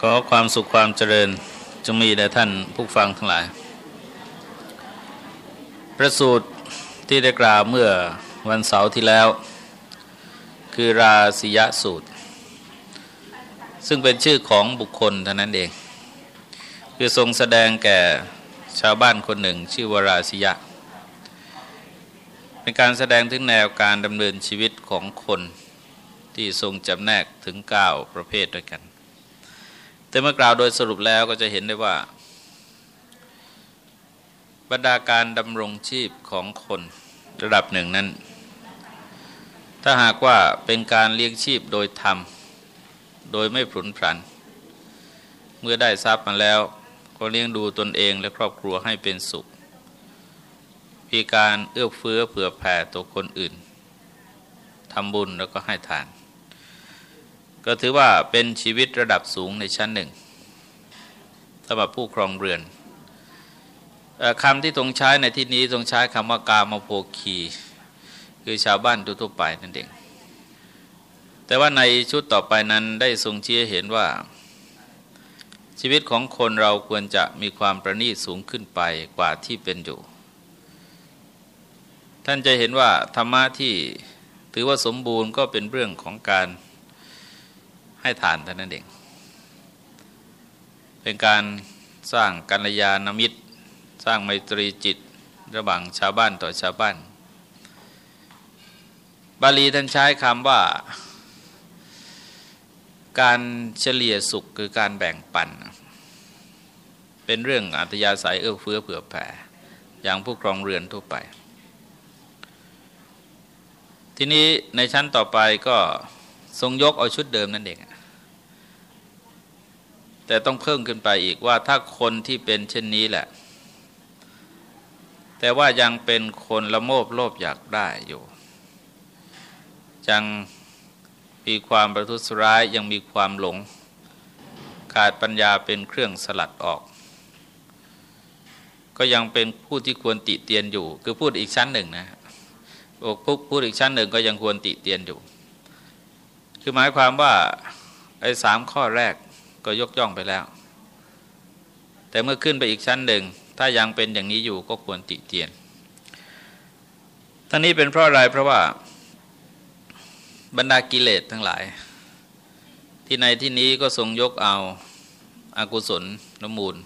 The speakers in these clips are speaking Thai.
ขอความสุขความเจริญจงมีแด่ท่านผู้ฟังทั้งหลาย ประสูตรที่ได้กล่าวเมื่อวันเสาร์ที่แล้ว คือราศียสูตร ซึ่งเป็นชื่อของบุคคลเท่านั้นเอง คือทรงแสดงแก่ชาวบ้านคนหนึ่งชื่อวราศียะ เป็นการแสดงถึงแนวการดำเนินชีวิตของคนที่ทรงจำแนกถึง 9 ประเภทด้วยกัน แต่เมื่อกล่าวโดยสรุปแล้วก็จะเห็นได้ว่า บรรดาการดำรงชีพของคนระดับหนึ่งนั้น ถ้าหากว่าเป็นการเลี้ยงชีพโดยธรรม โดยไม่ผุนผัน เมื่อได้ทรัพย์มาแล้วก็เลี้ยงดูตนเองและครอบครัวให้เป็นสุข มีการเอื้อเฟื้อเผื่อแผ่ตัวคนอื่นทำบุญแล้วก็ให้ทาน ก็ถือว่าเป็นชีวิตระดับสูงในชั้นหนึ่งสำหรับผู้ครองเรือนคำที่ทรงใช้ในที่นี้ทรงใช้คำว่ากามโภคีคือชาวบ้านทั่วไปนั่นเอง แต่ว่าในชุดต่อไปนั้นได้ทรงชี้เห็นว่า ชีวิตของคนเราควรจะมีความประณีตสูงขึ้นไปกว่าที่เป็นอยู่ ท่านจะเห็นว่าธรรมะที่ถือว่าสมบูรณ์ก็เป็นเรื่องของการ ให้ทานเท่านั้นเอง เป็นการสร้างกัลยาณมิตร สร้างไมตรีจิตระหว่างชาวบ้านต่อชาวบ้าน บาลีท่านใช้คำว่า การเฉลี่ยสุขคือการแบ่งปัน เป็นเรื่องอัตยาศัยเอื้อเฟื้อเผื่อแผ่ อย่างผู้ครองเรือนทั่วไป ทีนี้ในชั้นต่อไปก็ทรงยกเอาชุดเดิมนั่นเอง แต่ต้องเพิ่มขึ้นไปอีกว่าถ้าคนที่เป็นเช่นนี้แหละ แต่ว่ายังเป็นคนละโมบโลภอยากได้อยู่ ยังมีความประทุษร้ายยังมีความหลง ขาดปัญญาเป็นเครื่องสลัดออก ก็ยังเป็นผู้ที่ควรติเตียนอยู่ คือพูดอีกชั้นหนึ่งนะพูดอีกชั้นหนึ่งก็ยังควรติเตียนอยู่ คือหมายความว่าไอ้สามข้อแรก ก็ยกย่องไปแล้ว แต่เมื่อขึ้นไปอีกชั้นหนึ่ง ถ้ายังเป็นอย่างนี้อยู่ก็ควรติเตียนท่านี้เป็นเพราะอะไรเพราะว่าบรรดากิเลสทั้งหลาย ที่ในที่นี้ก็ทรงยกเอาอากุศลนมูล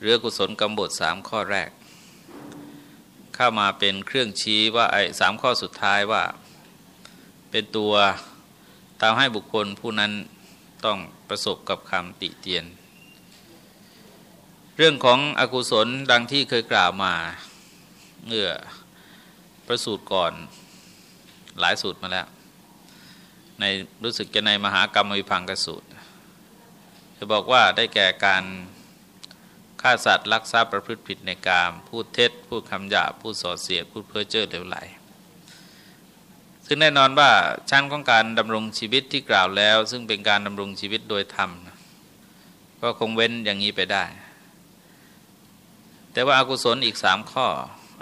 หรือกุศลกรรมบทสามข้อแรก เข้ามาเป็นเครื่องชี้ว่าไอ้สามข้อสุดท้ายว่า เป็นตัวทำให้บุคคลผู้นั้นต้อง ประสบกับคำติเตียน เรื่องของอกุศลดังที่เคยกล่าวมาเมื่อประสูตรก่อนหลายสูตรมาแล้ว ในรู้สึกจะในมหากรรมวิพังกสูตรจะบอกว่าได้แก่การฆ่าสัตว์ลักทรัพย์ประพฤติผิดในกามพูดเท็จพูดคำหยาพูดส่อเสียดพูดเพ้อเจ้อเหลวไหล ซึ่งแน่นอนว่าชั้นของการดำรงชีวิตที่กล่าวแล้ว ซึ่งเป็นการดำรงชีวิตโดยธรรม ก็คงเว้นอย่างนี้ไปได้ แต่ว่าอากุศลอีกสามข้อ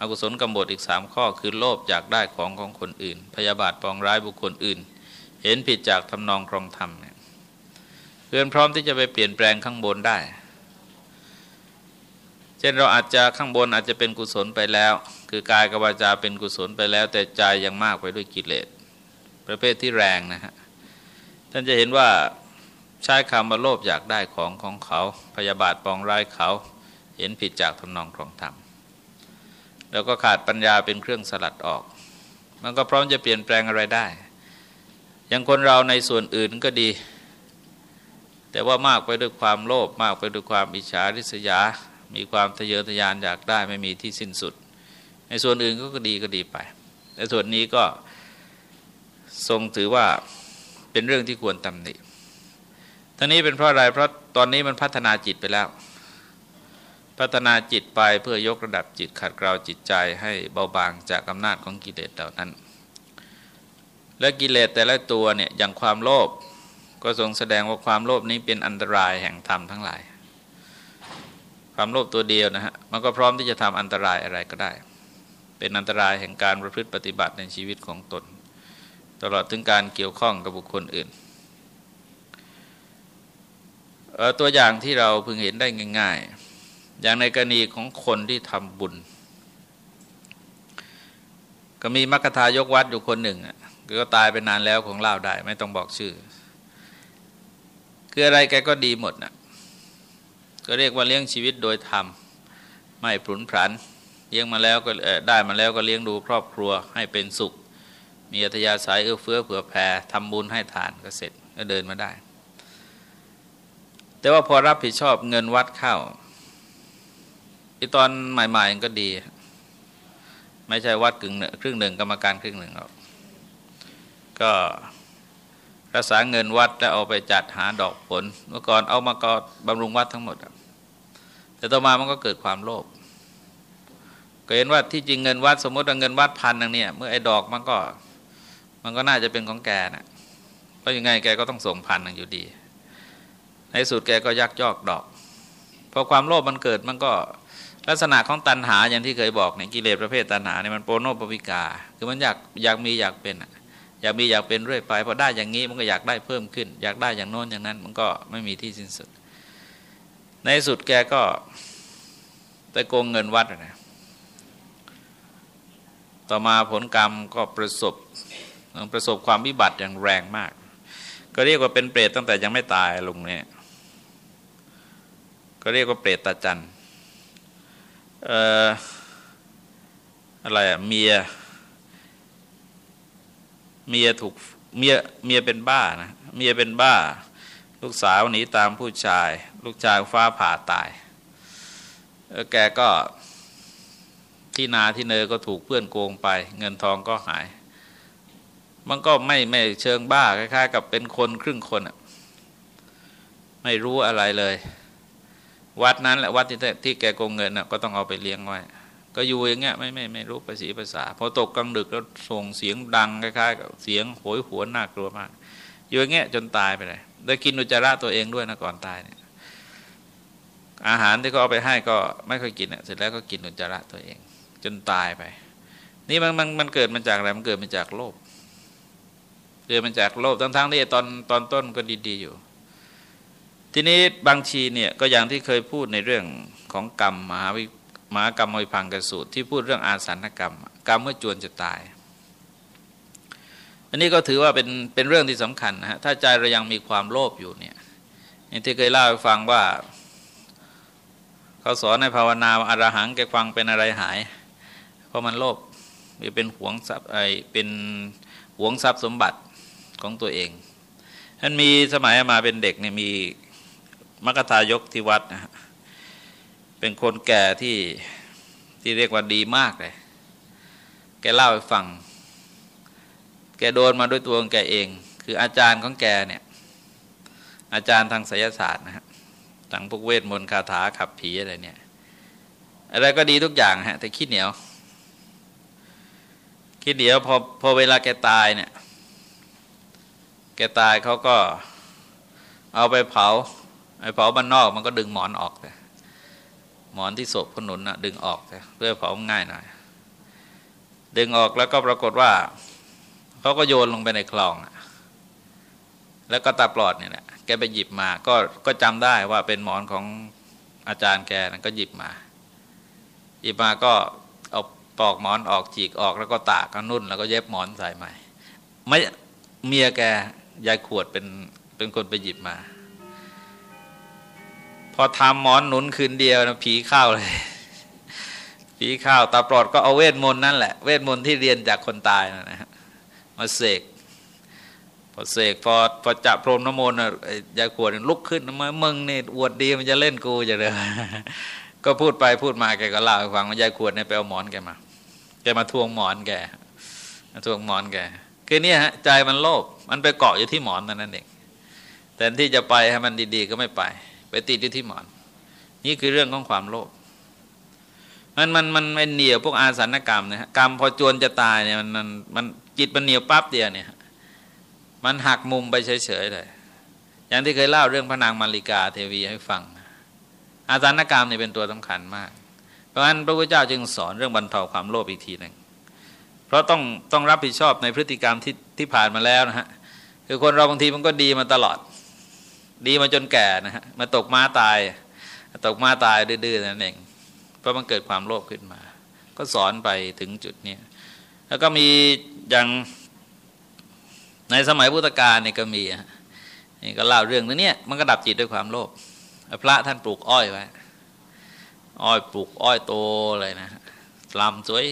อกุศลกำบดอีกสามข้อ คือโลภอยากได้ของของคนอื่น พยาบาทปองร้ายบุคคลอื่น เห็นผิดจากทำนองครองธรรมเนี่ยเพื่อนพร้อมที่จะไปเปลี่ยนแปลงข้างบนได้ เช่นเราอาจจะข้างบนอาจจะเป็นกุศลไปแล้ว คือกายกับวาจาเป็นกุศลไปแล้ว แต่ใจยังมากไปด้วยกิเลสประเภทที่แรงนะฮะท่านจะเห็นว่าใช้คำว่าโลภอยากได้ของของเขา พยาบาทปองร้ายเขา เห็นผิดจากทำนองครองธรรมแล้วก็ขาดปัญญาเป็นเครื่องสลัดออก มันก็พร้อมจะเปลี่ยนแปลงอะไรได้ อย่างคนเราในส่วนอื่นก็ดี แต่ว่ามากไปด้วยความโลภมากไปด้วยความอิจฉาริษยา มีความทะเยอทะยานอยากได้ไม่มีที่สิ้นสุด ในส่วนอื่นก็ดีก็ดีไปแต่ส่วนนี้ก็ทรงถือว่าเป็นเรื่องที่ควรตำหนิท่านี้เป็นเพราะอะไรเพราะตอนนี้มันพัฒนาจิตไปแล้ว พัฒนาจิตไปเพื่อยกระดับจิตขัดเกลาจิตใจให้เบาบางจากอำนาจของกิเลสเหล่านั้น และกิเลสแต่ละตัวเนี่ยอย่างความโลภก็ทรงแสดงว่าความโลภนี้เป็นอันตรายแห่งธรรมทั้งหลาย ความโลภตัวเดียวนะฮะมันก็พร้อมที่จะทำอันตรายอะไรก็ได้ เป็นอันตรายแห่งการประพฤติปฏิบัติในชีวิตของตน ตลอดถึงการเกี่ยวข้องกับบุคคลอื่น ตัวอย่างที่เราพึงเห็นได้ง่าย ๆ อย่างในกรณีของคนที่ทำบุญ ก็มีมัคคทายกวัดอยู่คนหนึ่งก็ตายไปนานแล้วของเล่าได้ ไม่ต้องบอกชื่อ คืออะไรแกก็ดีหมดนะก็เรียกว่าเลี้ยงชีวิตโดยธรรม ไม่ปรุนพรัน เลี้ยงมาแล้วก็ได้มาแล้วก็เลี้ยงดูครอบครัวให้เป็นสุข มีอัธยาศัยเอื้อเฟื้อเผื่อแผ่ทำบุญให้ทานก็เสร็จก็เดินมาได้ แต่ว่าพอรับผิดชอบเงินวัดเข้าอีตอนใหม่ๆก็ดี ไม่ใช่วัดกึ่งครึ่งหนึ่งกรรมการครึ่งหนึ่งหรอกก็รักษาเงินวัดแล้วเอาไปจัดหาดอกผล เมื่อก่อนเอามาก็บำรุงวัดทั้งหมดแต่ต่อมามันก็เกิดความโลภ ก็เห็นว่าที่จริงเงินวัดสมมติว่าเงินวัดพันนึงเนี่ยเมื่อไอ้ดอกมันก็มันก็น่าจะเป็นของแกนะเพราะยังไงแกก็ต้องส่งพันนึงอยู่ดี ในสุดแกก็ยักยอกดอกพอความโลภมันเกิดมันก็ลักษณะของตัณหาอย่างที่เคยบอกในกิเลสประเภทตัณหาเนี่ยมันโปโนปวิกา คือมันอยากอยากมีอยากเป็นอยากมีอยากเป็นเรื่อยไปพอได้อย่างนี้มันก็อยากได้เพิ่มขึ้น อยากได้อย่างโน้นอย่างนั้น มันก็ไม่มีที่สิ้นสุด ในสุดแกก็ไปโกงเงินวัดนะ ต่อมาผลกรรมก็ประสบประสบความวิบัติอย่างแรงมาก ก็เรียกว่าเป็นเปรตตั้งแต่ยังไม่ตายลงเนี่ยก็เรียกว่าเปรตตาจันเอ่ออะไรอะเมียเมียถูกเมียเมียเป็นบ้านะเมียเป็นบ้า ลูกสาวหนีตามผู้ชาย ลูกชายฟ้าผ่าตายแกก็ ที่นาที่เนอก็ถูกเพื่อนโกงไป เงินทองก็หาย มันก็ไม่ไม่เชิงบ้าคล้ายๆ กับเป็นคนครึ่งคนอะไม่รู้อะไรเลย วัดนั้นแหละวัดที่ที่แกโกงเงินน่ะก็ต้องเอาไปเลี้ยงไว้ ก็อยู่อย่างเงี้ยไม่ไม่ไม่รู้ภาษีภาษาพอตกกลางดึกแล้วส่งเสียงดังคล้ายๆกับเสียงโหยหวนน่ากลัวมาก อยู่อย่างเงี้ยจนตายไปเลยได้กินอุจจาระตัวเองด้วยนะก่อนตายเนี่ยอาหารที่เขาเอาไปให้ก็ไม่ค่อยกินเสร็จแล้วก็กินอุจจาระตัวเอง จนตายไป นี่มันมันมันเกิดมาจากอะไรมันเกิดมาจากโลภเกิดมาจากโลภทั้งๆที่ตอนตอนต้นก็ดีๆอยู่ ทีนี้บางทีเนี่ยก็อย่างที่เคยพูดในเรื่องของกรรมมหาวิมหากรรมวิพังกสูตรที่พูดเรื่องอาสันกรรม กรรมเมื่อจวนจะตาย อันนี้ก็ถือว่าเป็นเป็นเรื่องที่สำคัญนะฮะถ้าใจเรายังมีความโลภอยู่เนี่ยอย่างที่เคยเล่าให้ฟังว่าเขาสอนในภาวนาอารหังแกฟังเป็นอะไรหาย เพราะมันโลภเป็นหวงทรัพย์ไอเป็นหวงทรัพย์สมบัติของตัวเองท่านมีสมัยมาเป็นเด็กเนี่ยมีมกทายกที่วัดนะฮะเป็นคนแก่ที่ที่เรียกว่าดีมากเลย แกเล่าให้ฟัง แกโดนมาด้วยตัวของแกเอง คืออาจารย์ของแกเนี่ย อาจารย์ทางไสยศาสตร์นะฮะทางพวกเวทมนต์คาถาขับผีอะไรเนี่ย อะไรก็ดีทุกอย่างฮะ แต่คิดเหนียว คิดเหนียวพอพอเวลาแกตายเนี่ยแกตายเขาก็เอาไปเผาไอ้เผาบ้านนอกมันก็ดึงหมอนออกเลยหมอนที่ศพขนุนนะดึงออกแต่เพื่อเผาง่ายหน่อยดึงออกแล้วก็ปรากฏว่าเขาก็โยนลงไปในคลองแล้วก็ตาปลอดเนี่ยแหละแกไปหยิบมา ก็ก็จำได้ว่าเป็นหมอนของอาจารย์แกนั้นก็หยิบมา หยิบมาก็ ปอกหมอนออกจีกออกแล้วก็ตากก็นุ่น แล้วก็เย็บหมอนใส่ใหม่ ไม่เมียแกยายขวดเป็นเป็นคนไปหยิบมา พอทำหมอนหนุนคืนเดียวนะผีเข้าเลยผีเข้าตาปลอดก็เอาเวทมนต์นั่นแหละเวทมนต์ที่เรียนจากคนตายนะฮะมาเสกพอเสกพอพอจับพรมน้ำมนต์ยายขวดลุกขึ้นมามึงนี่อวดดีมันจะเล่นกูจะเลยก็พูดไปพูดมาแกก็เล่าให้ฟังว่ายายขวดเนี่ยไปเอาหมอนแกมา มาทวงหมอนแกมาทวงหมอนแกคือเนี่ยฮะใจมันโลภมันไปเกาะอยู่ที่หมอนนั่นเองแต่ที่จะไปให้มันดี ๆ ก็ไม่ไป ไปติดอยู่ที่หมอน นี่คือเรื่องของความโลภมันมันมันไม่เหนียวพวกอาสันกรรมนะฮะกรรมพอจวนจะตายเนี่ยมันมันมันจิตมันเหนียวปั๊บเดียวเนี่ยมันหักมุมไปเฉยๆเลยอย่างที่เคยเล่าเรื่องพระนางมาริกาเทวีให้ฟัง อาสันกรรมเนี่ยเป็นตัวสำคัญมาก ราะฉะนั้นพระพุทธเจ้าจึงสอนเรื่องบรรเทาความโลภอีกทีหนึ่งเพราะต้องต้องรับผิดชอบในพฤติกรรมที่ที่ผ่านมาแล้วนะฮะคือคนเราบางทีมันก็ดีมาตลอด ดีมาจนแก่นะฮะมาตกม้าตาย ตกม้าตายดื้อๆนั่นเองเพราะมันเกิดความโลภขึ้นมา ก็สอนไปถึงจุดนี้แล้วก็มีอย่างในสมัยพุทธกาลเนี่ยก็มีนี่ก็เล่าเรื่องนี้มันก็ดับจิตด้วยความโลภพระท่านปลูกอ้อยไว้ อ้อยปลูกอ้อยโตเลยนะลำสวย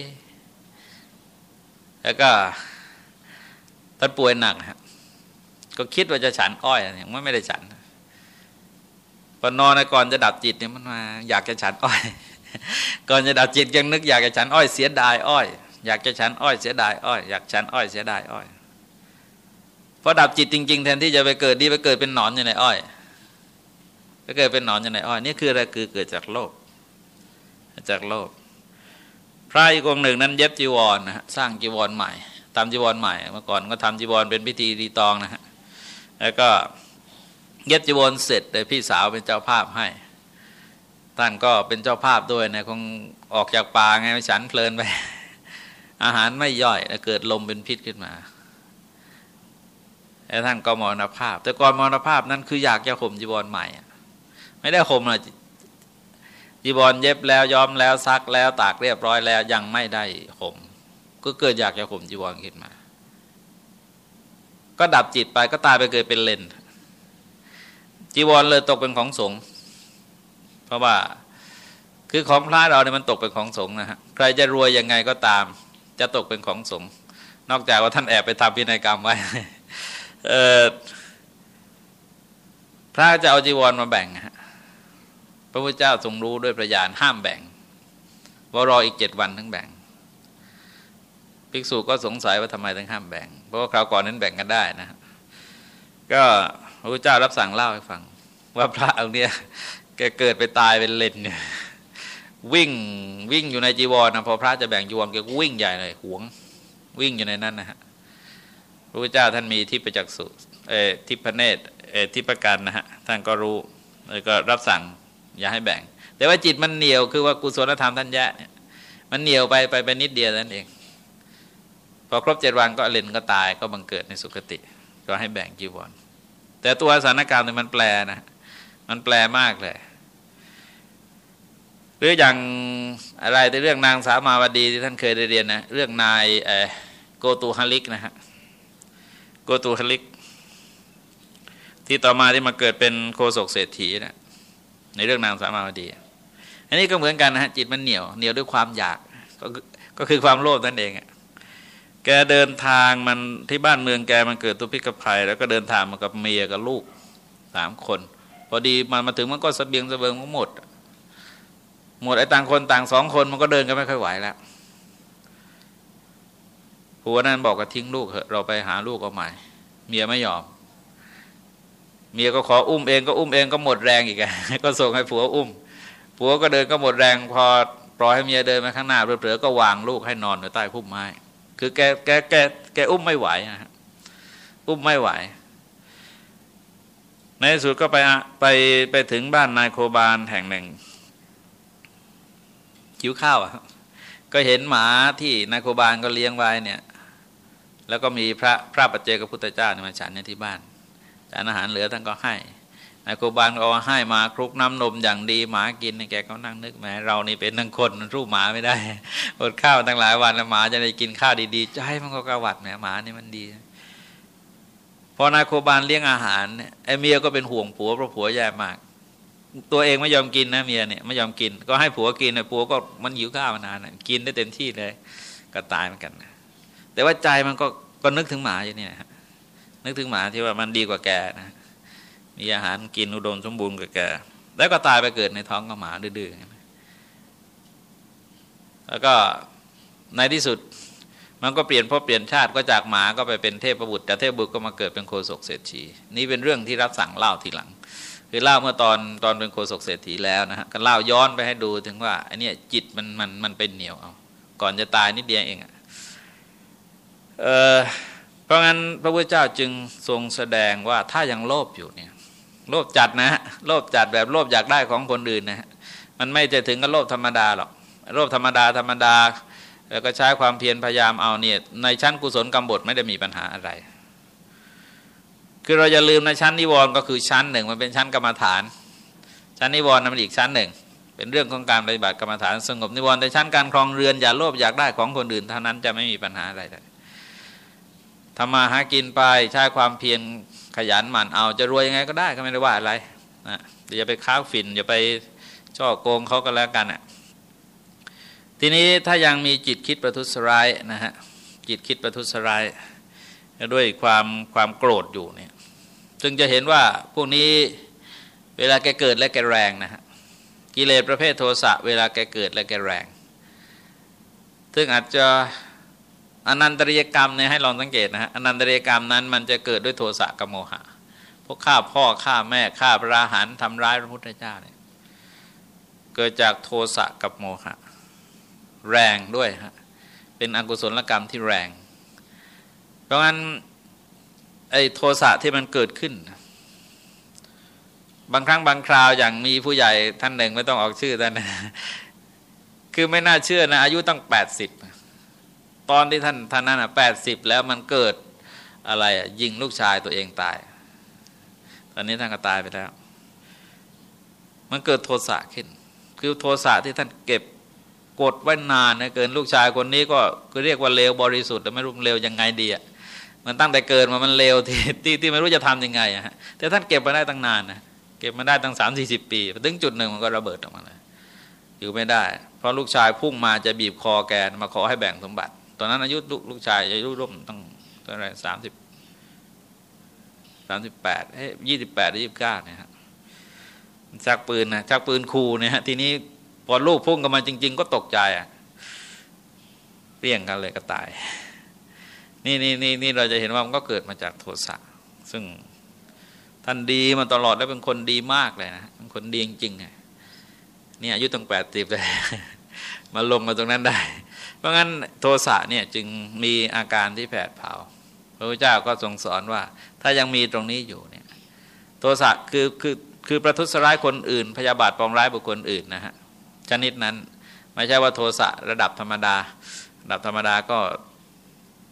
แล้วก็ท่านป่วยหนักก็คิดว่าจะฉันอ้อยอย่างไม่ได้ฉันพอนอนก่อนจะดับจิตเนี่ยมันมาอยากจะฉันอ้อย ก่อนจะดับจิตยังนึกอยากจะฉันอ้อยเสียดายอ้อย อยากจะฉันอ้อยเสียดายอ้อยอยากฉันอ้อยเสียดายอ้อยพอดับจิตจริง ๆ แทนที่จะไปเกิดดีไปเกิดเป็นหนอนอยู่ในอ้อยไปเกิดเป็นหนอนอยู่ในอ้อยนี่คืออะไรคือเกิดจากโลภ จากโลภพระอีกองหนึ่งนั้นเย็บจีวรนะฮะสร้างจีวรใหม่ทำจีวรใหม่ เมื่อก่อนก็ทำจีวรเป็นพิธีรีตองนะฮะแล้วก็เย็บจีวรเสร็จเลยพี่สาวเป็นเจ้าภาพให้ ท่านก็เป็นเจ้าภาพด้วยนะคงออกจากป่าไงฉันเพลินไป อาหารไม่ย่อยแล้วเกิดลมเป็นพิษขึ้นมาแล้วท่านก็มรณภาพ แต่ก่อนมรณภาพนั้นคืออยากจะข่มจีวรใหม่ ไม่ได้ข่มเลย จีวรเย็บแล้วย้อมแล้วซักแล้วตากเรียบร้อยแล้วยังไม่ได้ข่มก็เกิดอยากจะข่มจีวรขึ้นมา ก็ดับจิตไปก็ตายไปเกิดเป็นเลนจีวรเลยตกเป็นของสงฆ์เพราะว่าคือของพระเราเนี่ยมันตกเป็นของสงฆ์นะฮะใครจะรวยยังไงก็ตาม จะตกเป็นของสงฆ์นอกจากว่าท่านแอบไปทำพินัยกรรมไว้พระจะเอาจีวรมาแบ่งฮะ ระพุทธเจ้าทรงรู้ด้วยประยานห้ามแบ่งว่ารออีกเจ็ดวันถึงแบ่ง ภิกษุก็สงสัยว่าทำไมถึงห้ามแบ่ง เพราะว่าคราวก่อนนั้นแบ่งกันได้นะก็พระพุทธเจ้ารับสั่งเล่าให้ฟัง ว่าพระองค์เนี้ยแกเกิดไปตายเป็นเลนเนี่ยวิ่งวิ่งอยู่ในจีวรนะพอพระจะแบ่งจีวรแกวิ่งใหญ่เลยหวง วิ่งอยู่ในนั้นนะฮะพระพุทธเจ้าท่านมีที่ปจักษุเอทิพเนตเอทิพการนะฮะท่านก็รู้แล้วก็รับสั่ง อย่าให้แบ่ง แต่ว่าจิตมันเหนียวคือว่ากุศลธรรมท่านแย่เนี่ยมันเหนียวไปไปไปนิดเดียวนั่นเอง พอครบเจ็ดวันก็เลนก็ตายก็บังเกิดในสุคติ ก็ให้แบ่งจีวรแต่ตัวสถานการณ์เนี่ยมันแปลนะ มันแปลมากเลย หรืออย่างอะไรในเรื่องนางสามาวดีที่ท่านเคยได้เรียนนะเรื่องนายโกตูฮาลิกนะฮะโกตูฮาลิก ที่ต่อมาที่มาเกิดเป็นโคศกเศรษฐีนะ ในเรื่องนางสามาวดี อันนี้ก็เหมือนกันนะฮะจิตมันเหนียวเหนียวด้วยความอยากก็ก็คือความโลภนั่นเองแกเดินทางมันที่บ้านเมืองแกมันเกิดตุพิกภัย แล้วก็เดินทางมากับเมียกับลูกสามคน พอดีมันมาถึงมันก็สเสบียงสเสบียงหมด หมดไอ้ต่างคนต่างสองคนมันก็เดินกันไม่ค่อยไหวแล้วผัวนั้นบอกก็ทิ้งลูกเถอะเราไปหาลูกเอาใหม่ เมียไม่ยอม เมียก็ขออุ้มเองก็อุ้มเองก็หมดแรงอีกก็ส่งให้ผัวอุ้มผัวก็เดินก็หมดแรง พอปล่อยให้เมียเดินมาข้างหน้าเปลือก็วางลูกให้นอนอยู่ใต้พุ่มไม้ คือแกแกแกแกอุ้มไม่ไหวนะฮะอุ้มไม่ไหว ในสุดก็ไปไปไปถึงบ้านนายโคบาลแห่งหนึ่งคิ้วข้าวอะก็เห็นหมาที่นายโคบาลก็เลี้ยงไว้เนี่ย แล้วก็มีพระพระปัจเจกพุทธเจ้ามาฉันในที่บ้าน จานอาหารเหลือท่านก็ให้นายโคบาลก็เอาให้มาคลุกน้ำนมอย่างดีหมากินแกก็นั่งนึกแหมเรานี่เป็นทั้งคนรูปหมาไม่ได้อดข้าวตั้งหลายวันแล้วหมาจะได้กินข้าวดีๆใจมันก็กระวัดแหมหมานี่มันดีพอนายโคบาลเลี้ยงอาหารเนี่ยไอเมียก็เป็นห่วงผัวเพราะผัวแย่มาก ตัวเองไม่ยอมกินนะเมียเนี่ยไม่ยอมกิน ก็ให้ผัวกินไอ้ผัวก็มันหิวข้าวมานานกินได้เต็มที่เลย ก็ตายเหมือนกันแต่ว่าใจมันก็ก็นึกถึงหมาอย่างนี้นะ นึกถึงหมาที่ว่ามันดีกว่าแกนะมีอาหารกินอุดมสมบูรณ์กว่าแกแล้วก็ตายไปเกิดในท้องกับหมาดื้อๆแล้วก็ในที่สุดมันก็เปลี่ยนพอเปลี่ยนชาติก็จากหมาก็ไปเป็นเทพประบุตรแต่เทพบุตรก็มาเกิดเป็นโคศกเศรษฐีนี่เป็นเรื่องที่รับสั่งเล่าทีหลัง คือเล่าเมื่อตอนตอนเป็นโคศกเศรษฐีแล้วนะฮะก็เล่าย้อนไปให้ดูถึงว่าไอ้นี่จิตมันมันมันเป็นเหนียวเอาก่อนจะตายนิดเดียวเองอะเออ เพราะงั้นพระพุทธเจ้าจึงทรงแสดงว่าถ้ายังโลภอยู่เนี่ยโลภจัดนะโลภจัดแบบโลภอยากได้ของคนอื่นนะมันไม่จะถึงกับโลภธรรมดาหรอกโลภธรรมดาธรรมดาแล้วก็ใช้ความเพียรพยายามเอาเนี่ยในชั้นกุศลกรรมบทไม่ได้มีปัญหาอะไร คือเราจะลืมในชั้นนิวรณ์ก็คือชั้นหนึ่งมันเป็นชั้นกรรมฐาน ชั้นนิวรณ์นั้นมันอีกชั้นหนึ่ง เป็นเรื่องของการปฏิบัติกรรมฐานสงบนิวรณ์ในชั้นการครองเรือนอย่าโลภอยากได้ของคนอื่นเท่านั้นจะไม่มีปัญหาอะไรเลย ทำมาหากินไปใช้ความเพียรขยันหมั่นเอาจะรวยยังไงก็ได้ก็ไม่ได้ว่าอะไรนะอย่าไปค้าฝิ่นอย่าไปช่อโกงเขาก็แล้วกันอะทีนี้ถ้ายังมีจิตคิดประทุษร้ายนะฮะจิตคิดประทุษร้ายด้วยความความโกรธอยู่เนี่ยจึงจะเห็นว่าพวกนี้เวลาแกเกิดและแกแรงนะฮะกิเลสประเภทโทสะเวลาแกเกิดและแกแรง ซึ่งอาจจะ อนันตริยกรรมเนี่ยให้ลองสังเกตนะฮะอนันตริยกรรมนั้นมันจะเกิดด้วยโทสะกับโมหะ พวกฆ่าพ่อฆ่าแม่ฆ่าพระราหันทำร้ายพระพุทธเจ้าเนี่ยเกิดจากโทสะกับโมหะ แรงด้วยฮะเป็นอกุศลกรรมที่แรง เพราะงั้นไอ้โทสะที่มันเกิดขึ้น บางครั้งบางคราวอย่างมีผู้ใหญ่ท่านหนึ่งไม่ต้องออกชื่อท่านนะคือไม่น่าเชื่อนะอายุตั้งแปดสิบ ตอนที่ท่านท่านนั้นแปดสิบแล้วมันเกิดอะไรยิงลูกชายตัวเองตาย ตอนนี้ท่านก็ตายไปแล้ว มันเกิดโทสะขึ้น คือโทสะที่ท่านเก็บกดไว้นานนะเกินลูกชายคนนี้ก็คือเรียกว่าเลวบริสุทธิ์แต่ไม่รู้เลวยังไงดีอะมันตั้งแต่เกิดมามันเลวที่ที่ที่ไม่รู้จะทํำยังไงอะฮะแต่ท่านเก็บมาได้ตั้งนานนะเก็บมาได้ตั้งสามสี่สิบปีถึงจุดหนึ่งมันก็ระเบิดออกมาเลยอยู่ไม่ได้ เพราะลูกชายพุ่งมาจะบีบคอแกมาขอให้แบ่งสมบัติ ตอนนั้นอายุลูกชายอายุร่วมตั้งเท่าไรสามสิบสามสิบแปดเอ้ยยี่สิบแปดยี่สิบเก้าเนี่ยฮะชักปืนนะชักปืนคูเนี่ยฮะทีนี้พอลูกพุ่งกันมาจริง ๆ ก็ตกใจอะเปี้ยงกันเลยก็ตาย นี่นี่นี่นี่เราจะเห็นว่ามันก็เกิดมาจากโทสะซึ่งท่านดีมาตลอดแล้วเป็นคนดีมากเลยนะเป็นคนดีจริงๆไงนี่อายุตั้งแปดสิบเลยมาลงมาตรงนั้นได้ เพราะงั้นโทสะเนี่ยจึงมีอาการที่แผดเผาพระพุทธเจ้าก็ทรงสอนว่า ถ้ายังมีตรงนี้อยู่เนี่ยโทสะคือคือคือประทุษร้ายคนอื่น พยาบาทปองร้ายบุคคลอื่นนะฮะชนิดนั้นไม่ใช่ว่าโทสะระดับธรรมดา ระดับธรรมดาก็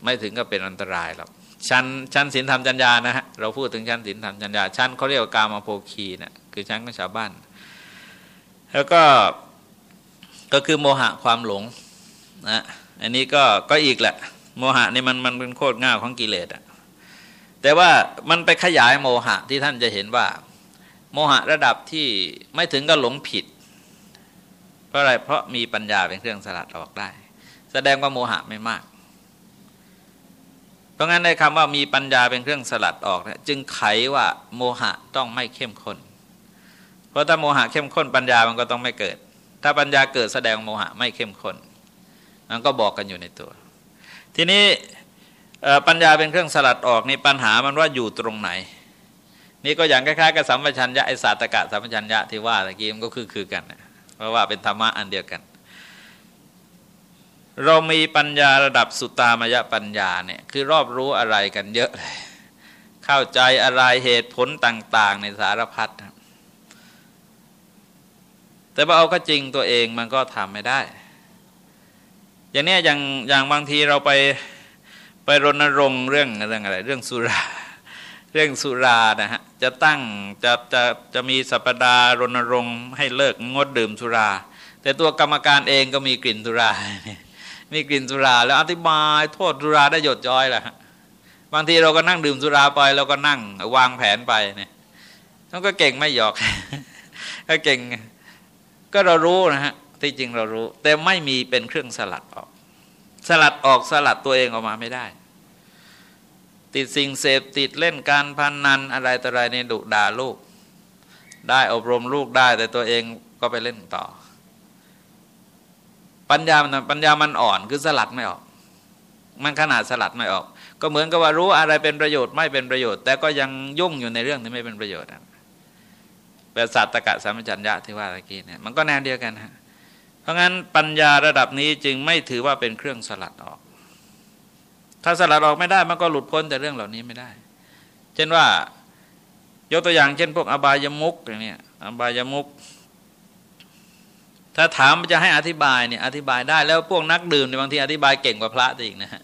ไม่ถึงกับเป็นอันตรายหรอกชั้นชั้นศีลธรรมจัญญานะฮะเราพูดถึงชั้นศีลธรรมจัญญาชั้นเขาเรียกว่ากามาโภคีนะคือชั้นของชาวบ้าน แล้วก็ก็คือโมหะความหลง นะอันนี้ก็ก็อีกแหละ โมหะนี่มันมันเป็นโคตรง่าของกิเลสอะแต่ว่ามันไปขยายโมหะที่ท่านจะเห็นว่า โมหะระดับที่ไม่ถึงกับหลงผิด เพราะอะไรเพราะมีปัญญาเป็นเครื่องสลัดออกได้ แสดงว่าโมหะไม่มาก เพราะงั้นในคำว่ามีปัญญาเป็นเครื่องสลัดออกเนี่ยจึงไขว่าโมหะต้องไม่เข้มข้น เพราะถ้าโมหะเข้มข้นปัญญามันก็ต้องไม่เกิด ถ้าปัญญาเกิดแสดงโมหะไม่เข้มข้น มันก็บอกกันอยู่ในตัว ทีนี้ปัญญาเป็นเครื่องสลัดออกนี่ปัญหามันว่าอยู่ตรงไหน นี่ก็อย่างคล้ายๆกับสัมปชัญญะไอสาสตกะสัมปชัญญะที่ว่าตะกี้มันก็คือคือกัน เพราะว่าเป็นธรรมะอันเดียวกัน เรามีปัญญาระดับสุตามยปัญญาเนี่ยคือรอบรู้อะไรกันเยอะเลยเข้าใจอะไรเหตุผลต่าง ๆ ในสารพัดแต่ว่าเอาก็จริงตัวเองมันก็ทำไม่ได้ อย่างนี้อย่างอย่างบางทีเราไปไปรณรงค์เรื่องเรื่องอะไร เรื่องสุราเรื่องสุรานะฮะจะตั้งจะจะจะมีสัปดาห์รณรงค์ให้เลิกงดดื่มสุรา แต่ตัวกรรมการเองก็มีกลิ่นสุรา มีกลิ่นสุรา แล้วอธิบายโทษสุราได้หยดย้อยแหละบางทีเราก็นั่งดื่มสุราไปเราก็นั่งวางแผนไปเนี่ยมันก็เก่งไม่หยอกก็เก่ง ก็เรารู้นะฮะ ที่จริงเรารู้ แต่ไม่มีเป็นเครื่องสลัดออก สลัดออกสลัดตัวเองออกมาไม่ได้ ติดสิ่งเสพติดเล่นการพนนันอะไรต่ออะไรในดุด่าลูก ได้อบรมลูกได้แต่ตัวเองก็ไปเล่นต่อ ปัญญามันปัญญามันอ่อนคือสลัดไม่ออก มันขนาดสลัดไม่ออก ก็เหมือนกับว่ารู้อะไรเป็นประโยชน์ไม่เป็นประโยชน์ แต่ก็ยังยุ่งอยู่ในเรื่องที่ไม่เป็นประโยชน์แบบสัตตกะสามัญญะที่ว่าตะกี้เนี่ยมันก็แนวเดียวกันฮะ เพราะงั้นปัญญาระดับนี้จึงไม่ถือว่าเป็นเครื่องสลัดออก ถ้าสลัดออกไม่ได้มันก็หลุดพ้นแต่เรื่องเหล่านี้ไม่ได้ เช่นว่ายกตัวอย่างเช่น พวกอบายมุกอย่างนี้อบายมุกถ้าถามจะให้อธิบายเนี่ยอธิบายได้แล้วพวกนักดื่มในบางทีอธิบายเก่งกว่าพระอีกนะฮะ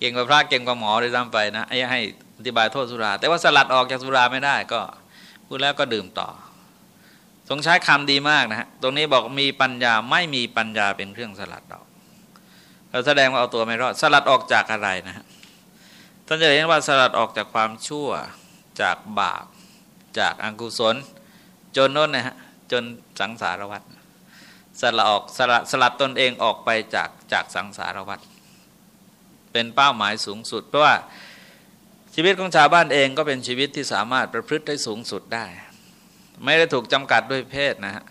เก่งกว่าพระเก่งกว่าหมอเลยซ้ำไปนะไอ้ให้อธิบายโทษสุรา แต่ว่าสลัดออกจากสุราไม่ได้ก็พูดแล้วก็ดื่มต่อ ทรงใช้คำดีมากนะฮะ ตรงนี้บอกมีปัญญาไม่มีปัญญาเป็นเครื่องสลัดออกเราแสดงว่าเอาตัวไม่รอด สลัดออกจากอะไรนะฮะท่านจะเห็นว่าสลัดออกจากความชั่วจากบาปจากอกุศล จนน้นนะฮะจนสังสารวัฏสลัดออกสลัดสลัดตนเองออกไปจากจากสังสารวัฏเป็นเป้าหมายสูงสุด เพราะว่าชีวิตของชาวบ้านเองก็เป็นชีวิตที่สามารถประพฤติได้สูงสุดได้ ไม่ได้ถูกจำกัดด้วยเพศนะฮะ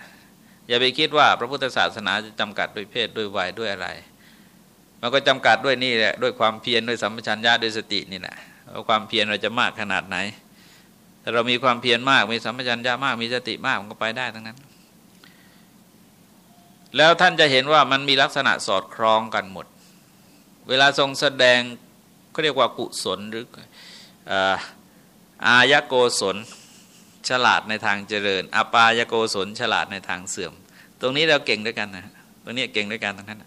อย่าไปคิดว่าพระพุทธศาสนาจะจำกัดด้วยเพศด้วยวัยด้วยอะไร มันก็จำกัดด้วยนี่แหละด้วยความเพียรด้วยสัมปชัญญะด้วยสตินี่แหละว่าความเพียรเราจะมากขนาดไหนถ้าเรามีความเพียรมากมีสัมปชัญญะมากมีสติมากมันก็ไปได้ทั้งนั้น แล้วท่านจะเห็นว่ามันมีลักษณะสอดคล้องกันหมด เวลาทรงแสดงเขาเรียกว่ากุศลหรืออายโกศล ฉลาดในทางเจริญ อปายโกศลฉลาดในทางเสื่อม ตรงนี้เราเก่งด้วยกันนะตรงนี้เก่งด้วยกันทั้งนั้น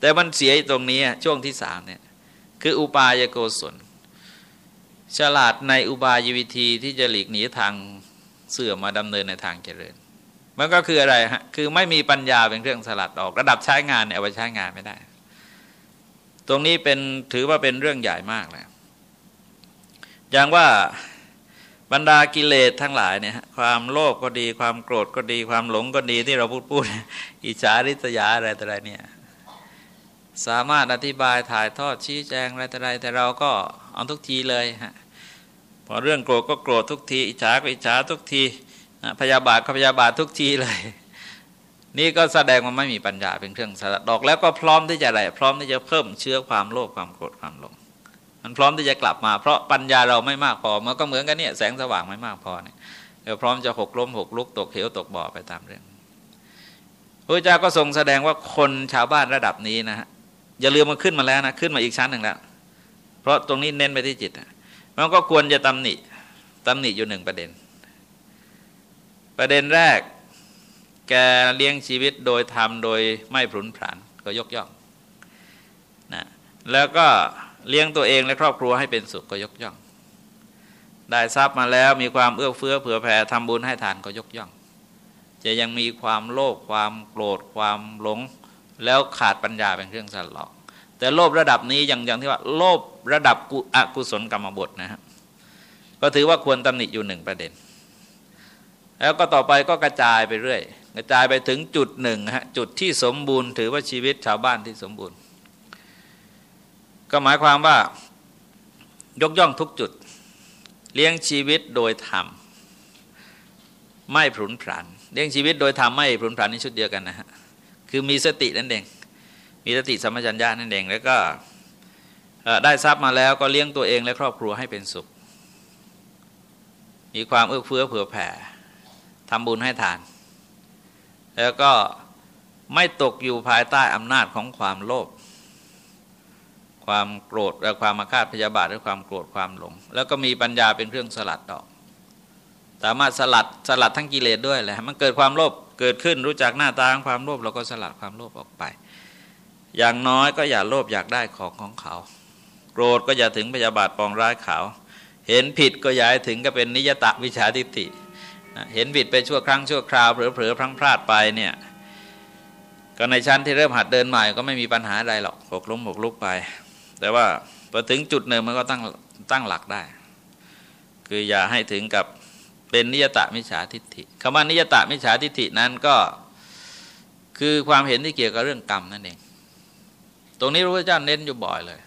แต่มันเสียตรงนี้ช่วงที่สามเนี่ยคืออุปายโกศล ฉลาดในอุบายวิธีที่จะหลีกหนีทางเสื่อมมาดำเนินในทางเจริญ มันก็คืออะไรฮะคือไม่มีปัญญาเป็นเครื่องสลัดออกระดับใช้งานเนี่ยเอาไปใช้งานไม่ได้ ตรงนี้เป็นถือว่าเป็นเรื่องใหญ่มากเลยอย่างว่า บรรดากิเลสทั้งหลายเนี่ยความโลภก็ดีความโกรธก็ดีความหลงก็ดีที่เราพูดพูดอิจฉาริษยาอะไรต่ออะไรเนี่ยสามารถอธิบายถ่ายทอดชี้แจงอะไรต่ออะไรแต่เราก็เอาทุกทีเลยฮะพอเรื่องโกรธก็โกรธทุกที อิจฉาก็อิจฉาทุกทีพยาบาทก็พยาบาททุกทีเลย นี่ก็แสดงว่าไม่มีปัญญาเป็นเครื่องสลัดดอก แล้วก็พร้อมที่จะอะไรพร้อมที่จะเพิ่มเชื้อความโลภความโกรธความหลง มันพร้อมที่จะกลับมา เพราะปัญญาเราไม่มากพอมันก็เหมือนกันเนี่ยแสงสว่างไม่มากพอเนี่ยเดี๋ยวพร้อมจะหกล้มหกลุกตกเหวตกบ่อไปตามเรื่องพระเจ้าก็ทรงแสดงว่าคนชาวบ้านระดับนี้นะฮะอย่าลืมมันขึ้นมาแล้วนะขึ้นมาอีกชั้นหนึ่งแล้ว เพราะตรงนี้เน้นไปที่จิตมันก็ควรจะตำหนิตำหนิอยู่หนึ่งประเด็น ประเด็นแรก แกเลี้ยงชีวิตโดยทำโดยไม่ผุนผันก็ยกย่องนะแล้วก็ เลี้ยงตัวเองและครอบครัวให้เป็นสุขก็ยกย่อง ได้ทรัพย์มาแล้วมีความเอื้อเฟื้อเผื่อแผ่ทำบุญให้ทานก็ยกย่อง จะยังมีความโลภความโกรธความหลง แล้วขาดปัญญาเป็นเครื่องสั่นหลอก แต่โลภระดับนี้อย่างอย่างที่ว่าโลภระดับอกอกุศลกรรมบทนะครับก็ถือว่าควรตำหนิอยู่หนึ่งประเด็น แล้วก็ต่อไปก็กระจายไปเรื่อย กระจายไปถึงจุดหนึ่งฮะจุดที่สมบูรณ์ ถือว่าชีวิตชาวบ้านที่สมบูรณ์ ก็หมายความว่ายกย่องทุกจุด เลี้ยงชีวิตโดยธรรมไม่ผุนผัน เลี้ยงชีวิตโดยธรรมไม่ผุนผันนี่ชุดเดียวกันนะฮะคือมีสตินั่นเองมีสติสัมปชัญญะนั่นเองแล้วก็ได้ทรัพย์มาแล้วก็เลี้ยงตัวเองและครอบครัวให้เป็นสุข มีความเอื้อเฟื้อเผื่อแผ่ทำบุญให้ทาน แล้วก็ไม่ตกอยู่ภายใต้อำนาจของความโลภ ความโกรธและความมาคาดพยาบาทและความโกรธความหลง แล้วก็มีปัญญาเป็นเครื่องสลัดออก สามารถสลัดสลัดทั้งกิเลสด้วยแหละมันเกิดความโลภเกิดขึ้นรู้จักหน้าตาของความโลภเราก็สลัดความโลภออกไป อย่างน้อยก็อย่าโลภอยากได้ของของเขา โกรธก็อย่าถึงพยาบาทปองร้ายเขา เห็นผิดก็อย่าถึงก็เป็นนิยตะวิชาทิฏฐิเห็นผิดไปชั่วครั้งชั่วคราวเผลอๆพลั้งพลาดไปเนี่ยก็ในชั้นที่เริ่มหัดเดินใหม่ก็ไม่มีปัญหาใดหรอกหกล้มหกลุกไป แต่ว่าพอถึงจุดหนึ่งมันก็ตั้งตั้งหลักได้ คืออย่าให้ถึงกับเป็นนิยตะมิจฉาทิฏฐิคำว่านิยตะมิจฉาทิฏฐินั้นก็คือความเห็นที่เกี่ยวกับเรื่องกรรมนั่นเอง ตรงนี้พระพุทธเจ้าเน้นอยู่บ่อยเลย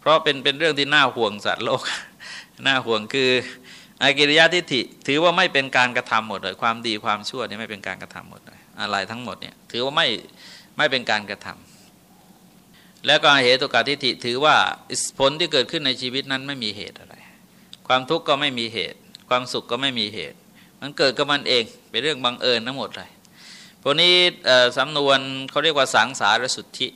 เพราะเป็นเป็นเรื่องที่น่าห่วงสัตว์โลก น่าห่วงคืออากิริยะทิฏฐิ ถือว่าไม่เป็นการกระทำหมดเลย ความดีความชั่วนี่ไม่เป็นการกระทำหมดเลยอะไรทั้งหมดเนี่ยถือว่าไม่ไม่เป็นการกระทำ แล้วก็เหตุกาทิฏฐิถือว่าผลที่เกิดขึ้นในชีวิตนั้นไม่มีเหตุอะไร ความทุกข์ก็ไม่มีเหตุ ความสุขก็ไม่มีเหตุ มันเกิดกับมันเองเป็นเรื่องบังเอิญทั้งหมดเลยพวกนี้สำนวนเขาเรียกว่าสังสารสุทธิ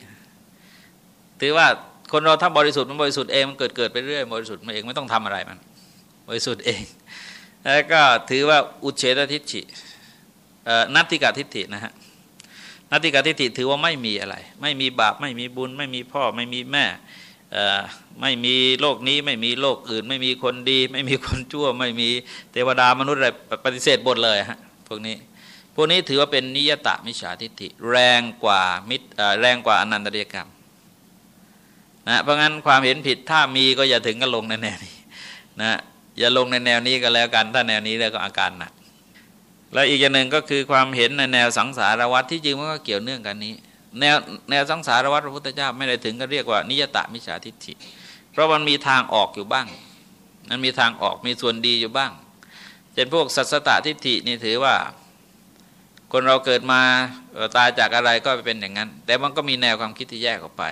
ถือว่าคนเราถ้าบริสุทธิ์มันบริสุทธิ์เองมันเกิดเกิดไปเรื่อยบริสุทธิ์มาเองไม่ต้องทำอะไรมัน บริสุทธิ์เอง แล้วก็ถือว่าอุเฉตทิฏฐินัตติกาทิฏฐินะฮะ นัตติกาทิฏฐิถือว่าไม่มีอะไร ไม่มีบาปไม่มีบุญ ไม่มีพ่อไม่มีแม่ไม่มีโลกนี้ไม่มีโลกอื่น ไม่มีคนดี ไม่มีคนชั่ว ไม่มีเทวดามนุษย์อะไรปฏิเสธหมดเลยฮะพวกนี้พวกนี้ถือว่าเป็นนิยตะมิจฉาทิฏฐิแรงกว่ามิตรแรงกว่าอนันตเรียกรรมนะเพราะงั้นความเห็นผิดถ้ามีก็อย่าถึงกับลงในแนวนี้นะอย่าลงในแนวนี้ก็แล้วกันถ้าแนวนี้แล้วก็อาการหนัก แล้วอีกอย่างหนึ่งก็คือความเห็นในแนวสังสารวัฏที่จริงมันก็เกี่ยวเนื่องกันนี้ แนวแนวสังสารวัฏพระพุทธเจ้าไม่ได้ถึงก็เรียกว่านิยตะมิจฉาทิฏฐิ เพราะมันมีทางออกอยู่บ้าง มันมีทางออกมีส่วนดีอยู่บ้างเช่นพวกสัสตตทิฏฐินี่ถือว่า คนเราเกิดมาตายจากอะไรก็เป็นอย่างนั้น แต่มันก็มีแนวความคิดที่แยกออกไป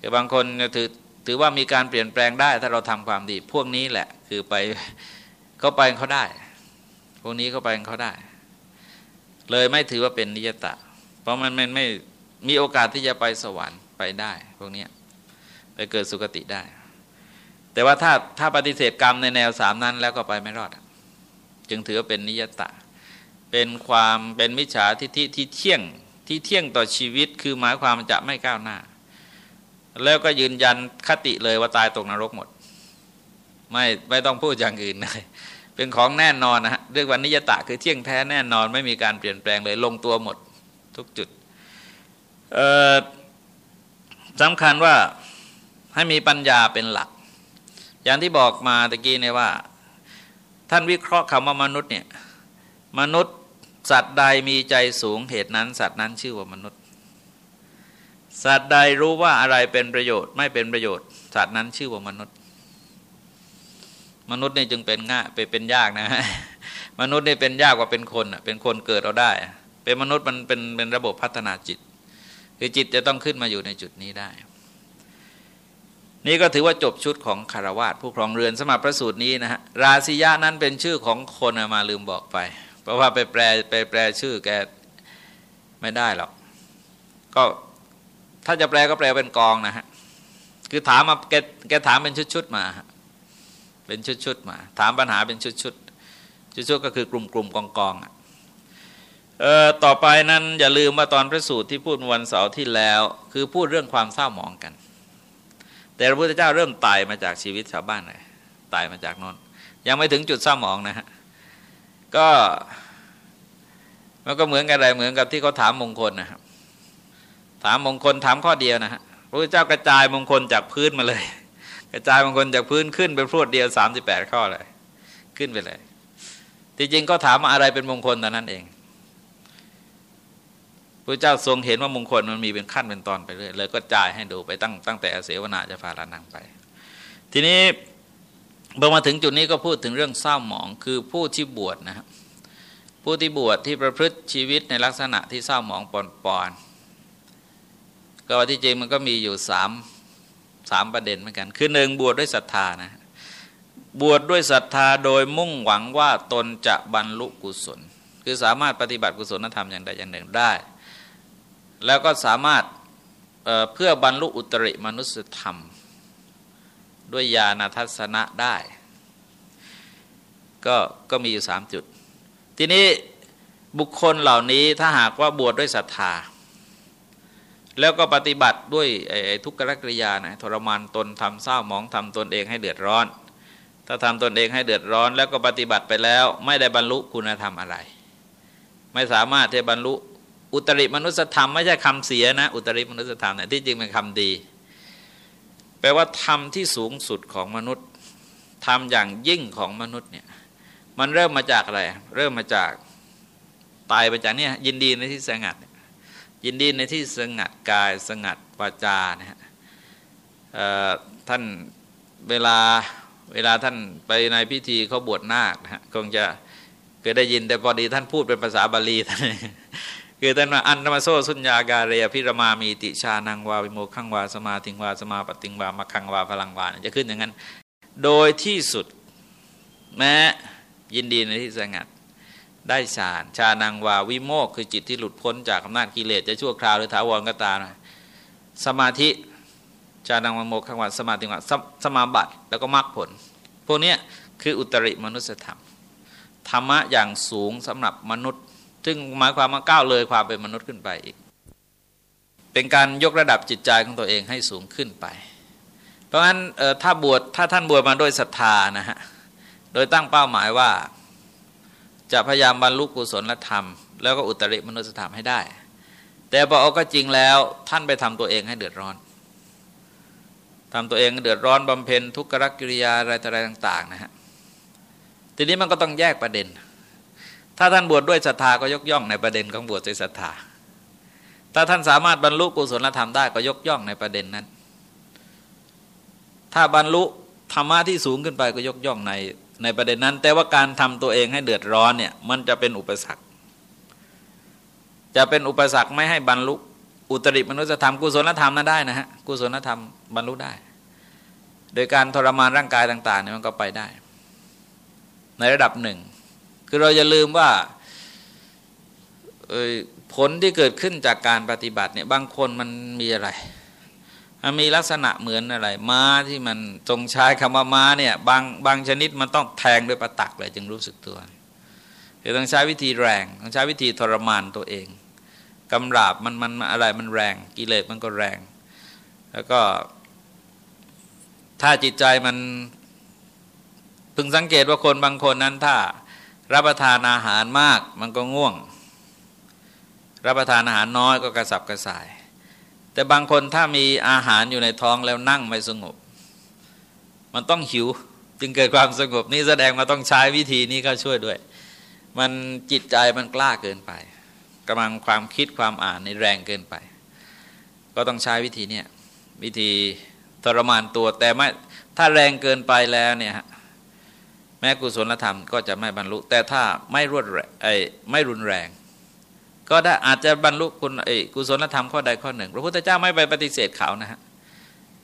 คือบางคนถือถือว่ามีการเปลี่ยนแปลงได้ ถ้าเราทำความดี พวกนี้แหละ คือไปเขาไปเขาได้ พวกนี้เขาไปเขาได้ เลยไม่ถือว่าเป็นนิยตะ เพราะมันไม่ไม่มีโอกาสที่จะไปสวรรค์ไปได้ พวกนี้ไปเกิดสุคติได้ แต่ว่าถ้าถ้าปฏิเสธกรรมในแนวสามนั้น แล้วก็ไปไม่รอด จึงถือว่าเป็นนิยตะ เป็นความเป็นมิจฉาทิฏฐิที่เที่ยงที่เที่ยงต่อชีวิต คือหมายความจะไม่ก้าวหน้า แล้วก็ยืนยันคติเลยว่าตายตกนรกหมด ไม่ไม่ต้องพูดอย่างอื่นเลย เป็นของแน่นอนนะฮะเรื่องวันนิยตะคือเที่ยงแท้แน่นอนไม่มีการเปลี่ยนแปลงเลยลงตัวหมดทุกจุดสำคัญว่าให้มีปัญญาเป็นหลัก อย่างที่บอกมาตะกี้เนี่ยว่า ท่านวิเคราะห์คำว่ามนุษย์เนี่ยมนุษย์สัตว์ใดมีใจสูงเหตุนั้น สัตว์นั้นชื่อว่ามนุษย์ สัตว์ใดรู้ว่าอะไรเป็นประโยชน์ไม่เป็นประโยชน์ สัตว์นั้นชื่อว่ามนุษย์ มนุษย์นี่จึงเป็นง่ายเป็นเป็นยากนะฮะมนุษย์นี่เป็นยากกว่าเป็นคนเป็นคนเกิดเราได้ เป็นมนุษย์มันเป็นเป็นระบบพัฒนาจิต คือจิตจะต้องขึ้นมาอยู่ในจุดนี้ได้ นี่ก็ถือว่าจบชุดของคารวาสผู้ครองเรือนสมัครพระสูตรนี้นะฮะราศียะนั้นเป็นชื่อของคนมาลืมบอกไป เพราะว่าไปแปลไปแปลชื่อแกไม่ได้หรอกก็ถ้าจะแปลก็แปลเป็นกองนะฮะคือถามมาแกแกถามเป็นชุดๆมา เป็นชุดๆมา ถามปัญหาเป็นชุดๆชุดๆก็คือกลุ่มกกองกองอะต่อไปนั้นอย่าลืมว่าตอนพระสูตรที่พูดวันเสาร์ที่แล้ว คือพูดเรื่องความเศร้าหมองกัน แต่พระพุทธเจ้าเริ่มตายมาจากชีวิตชาวบ้านเลยตายมาจากนนยังไม่ถึงจุดเศร้าหมองนะฮะก็มันก็เหมือนกันอะไรเหมือนกับที่เขาถามมงคลนะครับถามมงคลถามข้อเดียวนะฮะพระพุทธเจ้ากระจายมงคลจากพื้นมาเลย กระจายมงคลจากพื้นขึ้นเป็นพรวดเดียวสามสิบแปดข้อเลย ขึ้นไปเลยที่จริงก็ถามมาอะไรเป็นมงคลตอนนั้นเองพระเจ้าทรงเห็นว่ามงคลมันมีเป็นขั้นเป็นตอนไปเรื่อยเลยก็จ่ายให้ดูไปตั้งตั้งแต่เสวนาจะพาลานังไป ทีนี้พอมาถึงจุดนี้ก็พูดถึงเรื่องเศร้าหมองคือผู้ที่บวชนะครับผู้ที่บวชที่ประพฤติชีวิตในลักษณะที่เศร้าหมองปอนปอนก็ที่จริงมันก็มีอยู่สาม สามประเด็นเหมือนกัน คือหนึ่งบวชดด้วยศรัทธานะ บวชดด้วยศรัทธาโดยมุ่งหวังว่าตนจะบรรลุกุศล คือสามารถปฏิบัติกุศลธรรมอย่างใดอย่างหนึ่งได้ แล้วก็สามารถเเพื่อบรรลุอุตริมนุสธรรม ด้วยญาณทัศนะได้ ก็ก็มีอยู่สามจุด ทีนี้บุคคลเหล่านี้ถ้าหากว่าบวชดด้วยศรัทธา แล้วก็ปฏิบัติด้วยทุกขกริยานะทรมานตนทำเศร้ามองทำตนเองให้เดือดร้อน ถ้าทำตนเองให้เดือดร้อน แล้วก็ปฏิบัติไปแล้วไม่ได้บรรลุคุณธรรมอะไร ไม่สามารถที่บรรลุอุตริมนุสธรรมไม่ใช่คำเสียนะ อุตริมนุสธรรมเนี่ยที่จริงเป็นคำดี แปลว่าธรรมที่สูงสุดของมนุษย์ทำอย่างยิ่งของมนุษย์เนี่ยมันเริ่มมาจากอะไร เริ่มมาจากตายไปจากเนี่ยยินดีในที่สงัด ยินดีในที่สงัดกายสงัดวาจานะฮะท่านเวลาเวลาท่านไปในพิธีเขาบวชนาคนะฮะคงจะเคยได้ยินแต่พอดีท่านพูดเป็นภาษาบาลีท่านคือท่านว่าอันนมโซสุญญากาเรียพิรมามีติชานังวาวิโมขังวาสมาติงวาสมาปติงวามาคังวาพลังวาจะขึ้นอย่างนั้น โดยที่สุดแม้ยินดีในที่สงัด ได้ฌานฌานังวาวิโมกคือจิตที่หลุดพ้นจากอำนาจกิเลสจะชั่วคราวหรือถาวรก็ตามสมาธิฌานังวโมกขังวัสมาธิว่าสมาบัติแล้วก็มรรคผล พวกนี้คืออุตริมนุสธรรม ธรรมะอย่างสูงสำหรับมนุษย์ ซึ่งหมายความว่าก้าวเลยความเป็นมนุษย์ขึ้นไปอีก เป็นการยกระดับจิตใจของตัวเองให้สูงขึ้นไป เพราะฉะนั้นถ้าบวชถ้าท่านบวชมาโดยศรัทธานะฮะโดยตั้งเป้าหมายว่า จะพยายามบรรลุกุศลธรรม แล้วก็อุตริมนุสธรรมให้ได้ แต่พอเอาก็จริงแล้วท่านไปทำตัวเองให้เดือดร้อนทำตัวเองเดือดร้อนบำเพ็ญทุกขกิริยาอะไรอะไรต่าง ๆ นะฮะทีนี้มันก็ต้องแยกประเด็น ถ้าท่านบวชดด้วยศรัทธาก็ยกย่องในประเด็นของบวชด้วยศรัทธาถ้าท่านสามารถบรรลุกุศลธรรมได้ก็ยกย่องในประเด็นนั้น ถ้าบรรลุธรรมะที่สูงขึ้นไปก็ยกย่องใน ในประเด็นนั้น แต่ว่าการทำตัวเองให้เดือดร้อนเนี่ยมันจะเป็นอุปสรรค จะเป็นอุปสรรคไม่ให้บรรลุอุตริมนุสธรรมกุศลธรรมนั้นได้นะฮะกุศลธรรมบรรลุได้ โดยการทรมานร่างกายต่างๆเนี่ยมันก็ไปได้ ในระดับหนึ่ง คือเราอย่าลืมว่าผลที่เกิดขึ้นจากการปฏิบัติเนี่ยบางคนมันมีอะไร มีลักษณะเหมือนอะไร ม้าที่มันตรงใช้คำว่าม้าเนี่ยบางบางชนิดมันต้องแทงด้วยประตักเลยจึงรู้สึกตัวคือต้องใช้วิธีแรงต้องใช้วิธีทรมานตัวเองกำราบมันมันอะไรมันแรง กิเลสมันก็แรง แล้วก็ ถ้าจิตใจมันพึงสังเกตว่าคนบางคนนั้นถ้ารับประทานอาหารมากมันก็ง่วง รับประทานอาหารน้อยก็กระสับกระส่าย แต่บางคนถ้ามีอาหารอยู่ในท้องแล้วนั่งไม่สงบ มันต้องหิวจึงเกิดความสงบนี่แสดงมาต้องใช้วิธีนี้ก็ช่วยด้วย มันจิตใจมันกล้าเกินไปกำลังความคิดความอ่านในแรงเกินไป ก็ต้องใช้วิธีนี้วิธีทรมานตัวแต่ไม่ถ้าแรงเกินไปแล้วเนี่ยแม้กุศลธรรมก็จะไม่บรรลุ แต่ถ้าไม่รวดไอไม่รุนแรง ก็ได้อาจจะบรรลุคุณไอ้กุศลธรรมข้อใดข้อหนึ่ง พระพุทธเจ้าไม่ไปปฏิเสธเขานะฮะ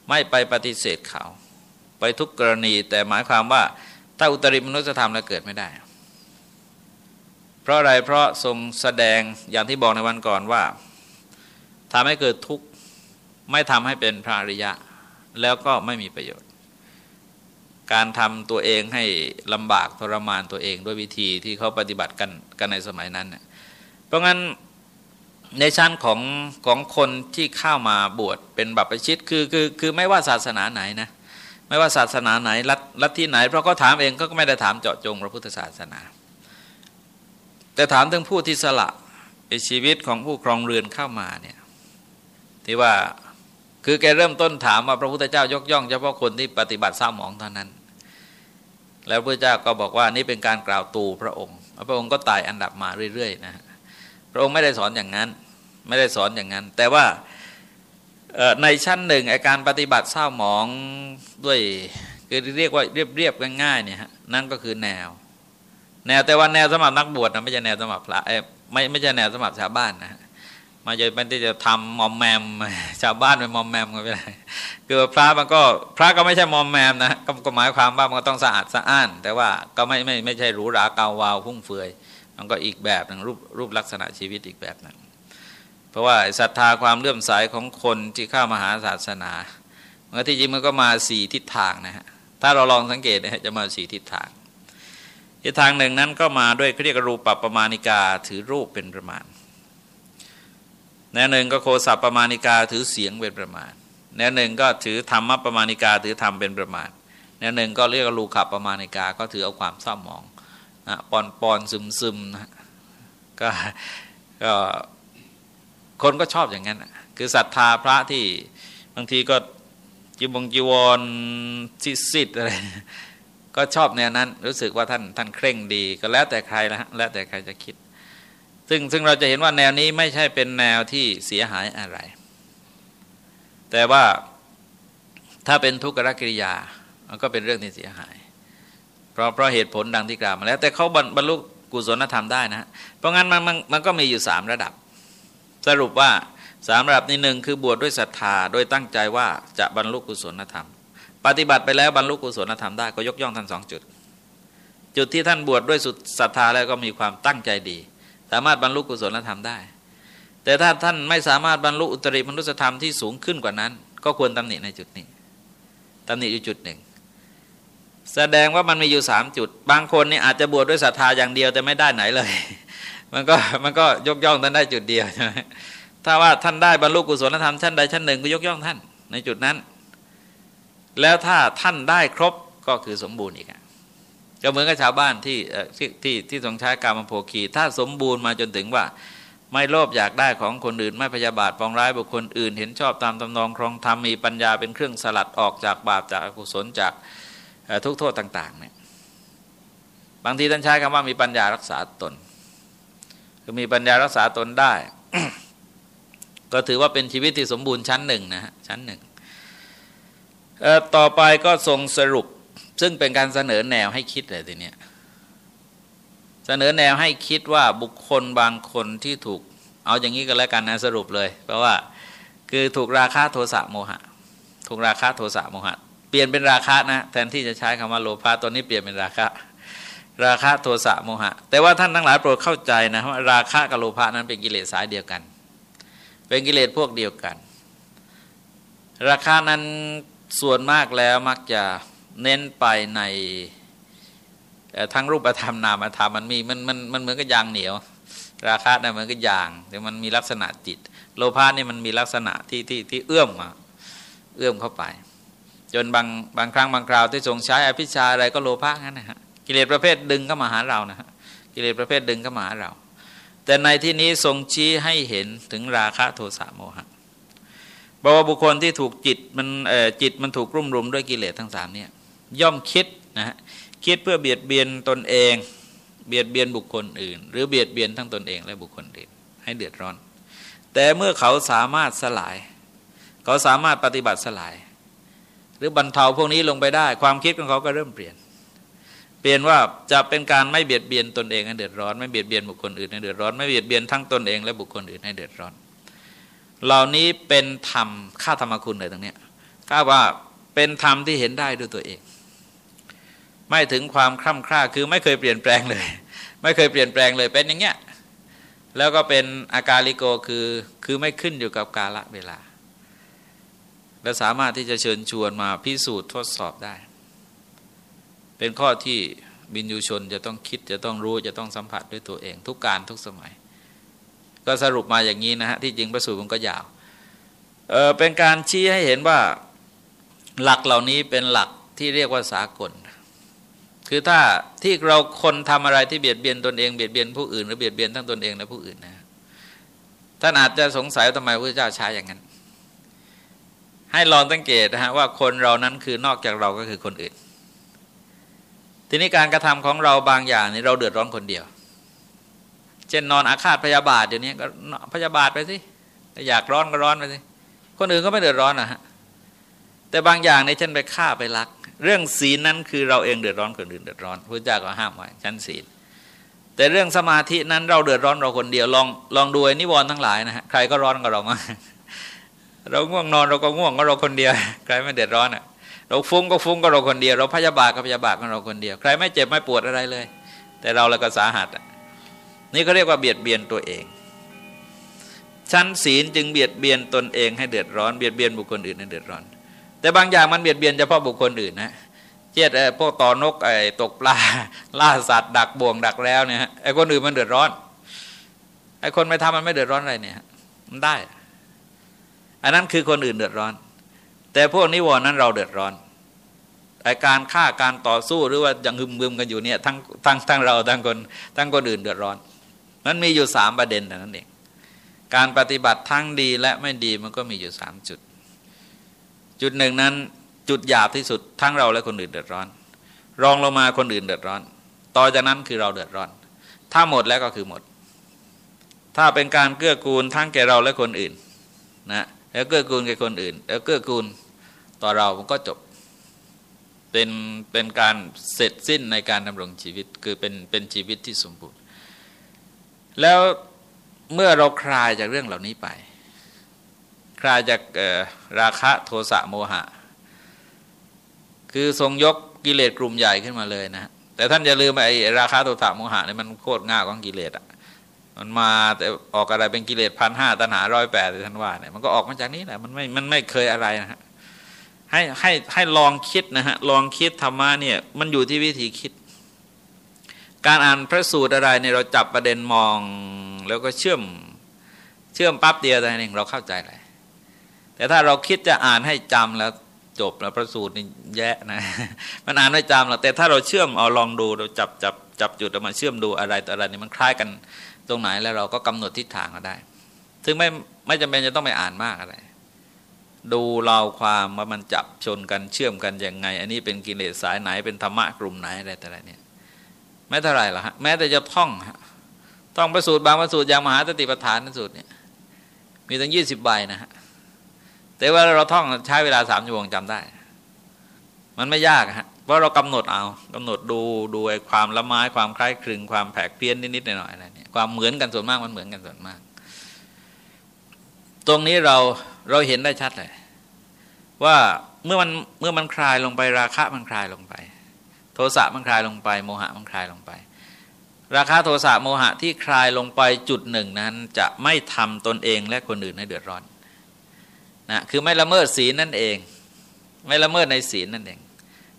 ไม่ไปปฏิเสธเขา ไปทุกกรณี แต่หมายความว่าถ้าอุตริมนุสธรรมแล้วเกิดไม่ได้ เพราะอะไรเพราะทรงแสดงอย่างที่บอกในวันก่อนว่าทำให้เกิดทุกข์ไม่ทำให้เป็นพระอริยะ แล้วก็ไม่มีประโยชน์ การทำตัวเองให้ลำบากทรมานตัวเองด้วยวิธีที่เขาปฏิบัติกันกันในสมัยนั้นเนี่ย เพราะงั้นในชั้นของของคนที่เข้ามาบวชเป็นบัพชิตคือคือคือไม่ว่าศาสนาไหนนะไม่ว่าศาสนาไหนรัฐรัฐที่ไหน เพราะก็ถามเองก็ไม่ได้ถามเจาะจงพระพุทธศาสนา แต่ถามถึงผู้ที่สละชีวิตของผู้ครองเรือนเข้ามาเนี่ยที่ว่าคือแกเริ่มต้นถามว่าพระพุทธเจ้ายกย่องเฉพาะคนที่ปฏิบัติเศร้าหมองเท่านั้น แล้วพระเจ้าก็บอกว่านี่เป็นการกล่าวตูพระองค์ พระองค์ก็ไต่อันดับมาเรื่อยๆนะ ระองค์ไม่ได้สอนอย่างนั้น ไม่ได้สอนอย่างนั้น แต่ว่าในชั้นหนึ่งอาการปฏิบัติเศร้าหมองด้วยคือเรียกว่าเรียบๆง่ายๆเนี่ยนั่นก็คือแนว แนวแต่ว่าแนวสมัครนักบวชนะไม่ใช่แนวสมัครพระไม่ไม่ใช่แนวสมัครชาวบ้านนะมาจะมันจะทำมอมแมมชาวบ้านเป็นมอมแมมก็ไม่ได้คือพระมันก็พระก็ไม่ใช่มอมแมมนะก็หมายความว่ามันก็ต้องสะอาดสะอ้าน แต่ว่าก็ไม่ไม่ไม่ใช่หรูหราเกาวาวพุ่งเฟือย มันก็อีกแบบหนึ่งรูปรูปลักษณะชีวิตอีกแบบหนึ่งเพราะว่าศรัทธาความเลื่อมใสของคนที่เข้ามาหาศาสนาเมื่อที่จริงมันก็มาสี่ทิศทางนะฮะถ้าเราลองสังเกตนะจะมาสี่ทิศทางอีกทางหนึ่งนั้นก็มาด้วยเรียกรูปปรประมาณิกาถือรูปเป็นประมาณแนวหนึ่งก็โคสัปประมาณิกาถือเสียงเป็นประมาณแนวหนึ่งก็ถือธรรมประมาณิกาถือธรรมเป็นประมาณแนวหนึ่งก็เรียกรูขับประมาณิกาก็ถือเอาความเศร้ามอง ปอนปอนซึมซึมนะก็ก็คนก็ชอบอย่างนั้นคือศรัทธาพระที่บางทีก็จีบงจีวรสิทธิ์อะไรก็ชอบแนวนั้น รู้สึกว่าท่านท่านเคร่งดี ก็แล้วแต่ใครละแล้วแต่ใครจะคิด ซึ่งซึ่งเราจะเห็นว่าแนวนี้ไม่ใช่เป็นแนวที่เสียหายอะไร แต่ว่าถ้าเป็นทุกขกิริยามันก็เป็นเรื่องที่เสียหาย เพราะเพราะเหตุผลดังที่กล่าวมาแล้ว แต่เขาบรรลุกุศลธรรมได้นะ เพราะงั้นมันมันมันก็มีอยู่สามระดับ สรุปว่าสามระดับนี้หนึ่งคือบวชดด้วยศรัทธาโดยตั้งใจว่าจะบรรลุกุศลธรรม ปฏิบัติไปแล้วบรรลุกุศลธรรมได้ก็ยกย่องท่านสองจุด จุดที่ท่านบวชดด้วยสุดศรัทธาแล้วก็มีความตั้งใจดี สามารถบรรลุกุศลธรรมได้ แต่ถ้าท่านไม่สามารถบรรลุอุตริมนุสธรรมที่สูงขึ้นกว่านั้น ก็ควรตำหนิในจุดนี้ตำหนิอยู่จุดหนึ่ง แสดงว่ามันมีอยู่สามจุด บางคนนี่อาจจะบวชดด้วยศรัทธาอย่างเดียวแต่ไม่ได้ไหนเลย มันก็มันก็ยกย่องท่านได้จุดเดียวใช่ไหมถ้าว่าท่านได้บรรลุกุศลธรรมชั้นใดชั้นหนึ่งก็ยกย่องท่านในจุดนั้น แล้วถ้าท่านได้ครบก็คือสมบูรณ์อีกก็เหมือนกับชาวบ้านที่ที่ที่ที่ทรงใช้การมโภคีถ้าสมบูรณ์มาจนถึงว่าไม่โลภอยากได้ของคนอื่น ไม่พยาบาทปองร้ายบุคคลอื่น เห็นชอบตามตำนองครองธรรมมีปัญญาเป็นเครื่องสลัดออกจากบาปจากอกุศลจาก ทุกโทษต่างๆเนี่ยบางทีท่านใช้คำว่ามีปัญญารักษาตน คือมีปัญญารักษาตนได้ ก็ถือว่าเป็นชีวิตที่สมบูรณ์ชั้นหนึ่งนะฮะชั้นหนึ่งต่อไปก็ทรงสรุป ซึ่งเป็นการเสนอแนวให้คิดเลยทีเนี้ยเสนอแนวให้คิดว่าบุคคลบางคนที่ถูก เอาอย่างนี้ก็แล้วกันนะสรุปเลย เพราะว่าคือถูกราคะโทสะโมหะ ถูกราคะโทสะโมหะ ลี่ยนเป็นราคะนะ แทนที่จะใช้คำว่าโลภะตัวนี้เปลี่ยนเป็นราคะ ราคะโทสะโมหะ แต่ว่าท่านทั้งหลายโปรดเข้าใจนะว่าราคะกับโลภะนั้นเป็นกิเลสสายเดียวกัน เป็นกิเลสพวกเดียวกัน ราคานั้นส่วนมากแล้วมักจะเน้นไปในทั้งรูปธรรมนามธรรมมันมีมันมันมันเหมือนกับยางเหนียว ราคาเนี่ยเหมือนกับยาง แต่มันมีลักษณะจิต โลภะนี่มันมีลักษณะที่ที่ที่เอื้อมมาเอื้อมเข้าไป จนบางบางครั้งบางคราวที่ทรงใช้อภิชาอะไรก็โลภะงั้นนะฮะกิเลสประเภทดึงก็มาหาเรานะฮะกิเลสประเภทดึงก็มาหาเรา แต่ในที่นี้ทรงชี้ให้เห็นถึงราคะโทสะโมหะบอกว่าบุคคลที่ถูกจิตมันจิตมันถูกรุ่มรุมด้วยกิเลสทั้งสามเนี่ยย่อมคิดนะฮะคิดเพื่อเบียดเบียนตนเอง เบียดเบียนบุคคลอื่น หรือเบียดเบียนทั้งตนเองและบุคคลอื่นให้เดือดร้อน แต่เมื่อเขาสามารถสลาย เขาสามารถปฏิบัติสลาย หรือบรรเทาพวกนี้ลงไปได้ ความคิดของเขาก็เริ่มเปลี่ยน เปลี่ยนว่าจะเป็นการไม่เบียดเบียนตนเองให้เดือดร้อน ไม่เบียดเบียนบุคคลอื่นให้เดือดร้อนไม่เบียดเบียนทั้งตนเองและบุคคลอื่นให้เดือดร้อน เหล่านี้เป็นธรรมค่าธรรมคุณเลยตรงนี้ข้าว่าเป็นธรรมที่เห็นได้ด้วยตัวเอง ไม่ถึงความคร่ำคร่าคือไม่เคยเปลี่ยนแปลงเลย ไม่เคยเปลี่ยนแปลงเลยเป็นอย่างเงี้ยแล้วก็เป็นอาการลิโกคือคือไม่ขึ้นอยู่กับกาลเวลา และสามารถที่จะเชิญชวนมาพิสูจน์ทดสอบได้ เป็นข้อที่บินยูชนจะต้องคิดจะต้องรู้จะต้องสัมผัสด้วยตัวเอง ทุกการทุกสมัย ก็สรุปมาอย่างนี้นะฮะที่จริงประสูตรมันก็ยาวเออเป็นการชี้ให้เห็นว่าหลักเหล่านี้เป็นหลักที่เรียกว่าสากล คือถ้าที่เราคนทำอะไรที่เบียดเบียนตนเองเบียดเบียนผู้อื่นหรือเบียดเบียนทั้งตนเองและผู้อื่นนะท่านอาจจะสงสัยทำไมพระเจ้าใช้อย่างนั้น ให้ลองสังเกตนะฮะว่าคนเรานั้นคือนอกจากเราก็คือคนอื่น ทีนี้การกระทำของเราบางอย่างนี่เราเดือดร้อนคนเดียว เช่นนอนอาฆาตพยาบาทเดี๋ยวนี้ก็พยาบาทไปสิอยากร้อนก็ร้อนไปสิคนอื่นก็ไม่เดือดร้อนนะฮะแต่บางอย่างในเช่นไปฆ่าไปลัก เรื่องศีลนั้นคือเราเองเดือดร้อนคนอื่นเดือดร้อนพระเจ้าก็ห้ามไว้ชั้นศีลแต่เรื่องสมาธินั้นเราเดือดร้อนเราคนเดียวลองลองดูนิวรณ์ทั้งหลายนะฮะใครก็ร้อนกับเรามาก เราง่วงนอนเราก็ง่วงก็เราคนเดียว ใครไม่เดือดร้อนอะ เราฟุ้งก็ฟุ้งก็เราคนเดียว เราพยาบาทก็พยาบาทก็เราคนเดียว ใครไม่เจ็บไม่ปวดอะไรเลย แต่เราแล้วก็สาหัสอะนี่เขาเรียกว่าเบียดเบียนตัวเอง ชั้นศีลจึงเบียดเบียนตนเองให้เดือดร้อนเบียดเบียนบุคคลอื่นให้เดือดร้อน แต่บางอย่างมันเบียดเบียนเฉพาะบุคคลอื่นนะเช่นพวกต่อนกไอ้ตกปลาล่าสัตว์ดักบ่วงดักแล้วเนี่ยไอ้คนอื่นมันเดือดร้อนไอ้คนไม่ทำมันไม่เดือดร้อนอะไรเนี่ยมันได้ อันนั้นคือคนอื่นเดือดร้อน แต่พวกนิวรณ์นั้นเราเดือดร้อนไอการฆ่าการต่อสู้หรือว่ายังหึมมึมกันอยู่เนี่ยทั้งทั้งทั้งเราทั้งคนทั้งคนอื่นเดือดร้อน มันมีอยู่สามประเด็นแต่นั้นเองการปฏิบัติทั้งดีและไม่ดีมันก็มีอยู่สามจุด จุดหนึ่งนั้นจุดหยาบที่สุดทั้งเราและคนอื่นเดือดร้อน รองลงมาคนอื่นเดือดร้อน ต่อจากนั้นคือเราเดือดร้อน ถ้าหมดแล้วก็คือหมด ถ้าเป็นการเกื้อกูลทั้งแก่เราและคนอื่นนะ แล้วเกื้อกูลแก่คนอื่น แล้วเกื้อกูลต่อเรามันก็จบเป็นเป็นการเสร็จสิ้นในการดำรงชีวิตคือเป็นเป็นชีวิตที่สมบูรณ์ แล้วเมื่อเราคลายจากเรื่องเหล่านี้ไป คลายจากราคะโทสะโมหะ คือทรงยกกิเลสกลุ่มใหญ่ขึ้นมาเลยนะแต่ท่านอย่าลืมไอ้ราคะโทสะโมหะนี่มันโคตรง่าของกิเลสอะ มันมาแต่ออกอะไรเป็นกิเลสพันห้าตัณหาร้อยแปดท่านว่าเนี่ยมันก็ออกมาจากนี้แหละมันไม่มันไม่เคยอะไรนะฮะให้ให้ให้ลองคิดนะฮะลองคิดธรรมะเนี่ยมันอยู่ที่วิธีคิด การอ่านพระสูตรอะไรเนี่ยเราจับประเด็นมองแล้วก็เชื่อมเชื่อมปั๊บเดียวแต่เองเราเข้าใจเลยแต่ถ้าเราคิดจะอ่านให้จำแล้วจบแล้วพระสูตรนี่แย่นะ มันอ่านไม่จำหรอกแต่ถ้าเราเชื่อมเอาลองดูเราจับจับจับจุดเอามาเชื่อมดูอะไรต่ออะไรนี่มันคล้ายกัน ตรงไหนแล้วเราก็กำหนดทิศทางก็ได้ ซึ่งไม่ไม่จำเป็นจะต้องไปอ่านมากอะไร ดูเราความว่ามันจับชนกันเชื่อมกันยังไง อันนี้เป็นกิเลสสายไหนเป็นธรรมะกลุ่มไหนอะไรแต่อะไรเนี่ยไม่เท่าไรหรอกฮะแม้แต่จะท่องฮะท่องประสูตรบางประสูตรอย่างมหาสติปัฏฐานนสูตรเนี่ยมีตั้งยี่สิบใบนะฮะแต่ว่าเราท่องใช้เวลาสามชั่วโมงจำได้ มันไม่ยากฮะเพราะเรากำหนดเอากำหนดดูดูไอ้ความละไม้ความคล้ายคลึงความแผกเพี้ยนนิดๆหน่อยๆอะไรเนี่ย ความเหมือนกันส่วนมากมันเหมือนกันส่วนมาก ตรงนี้เราเราเห็นได้ชัดเลย ว่าเมื่อมันเมื่อมันคลายลงไปราคะมันคลายลงไป โทสะมันคลายลงไป โมหะมันคลายลงไป ราคะโทสะโมหะที่คลายลงไปจุดหนึ่งนั้น จะไม่ทำตนเองและคนอื่นให้เดือดร้อนนะคือไม่ละเมิดศีลนั่นเอง ไม่ละเมิดในศีลนั่นเอง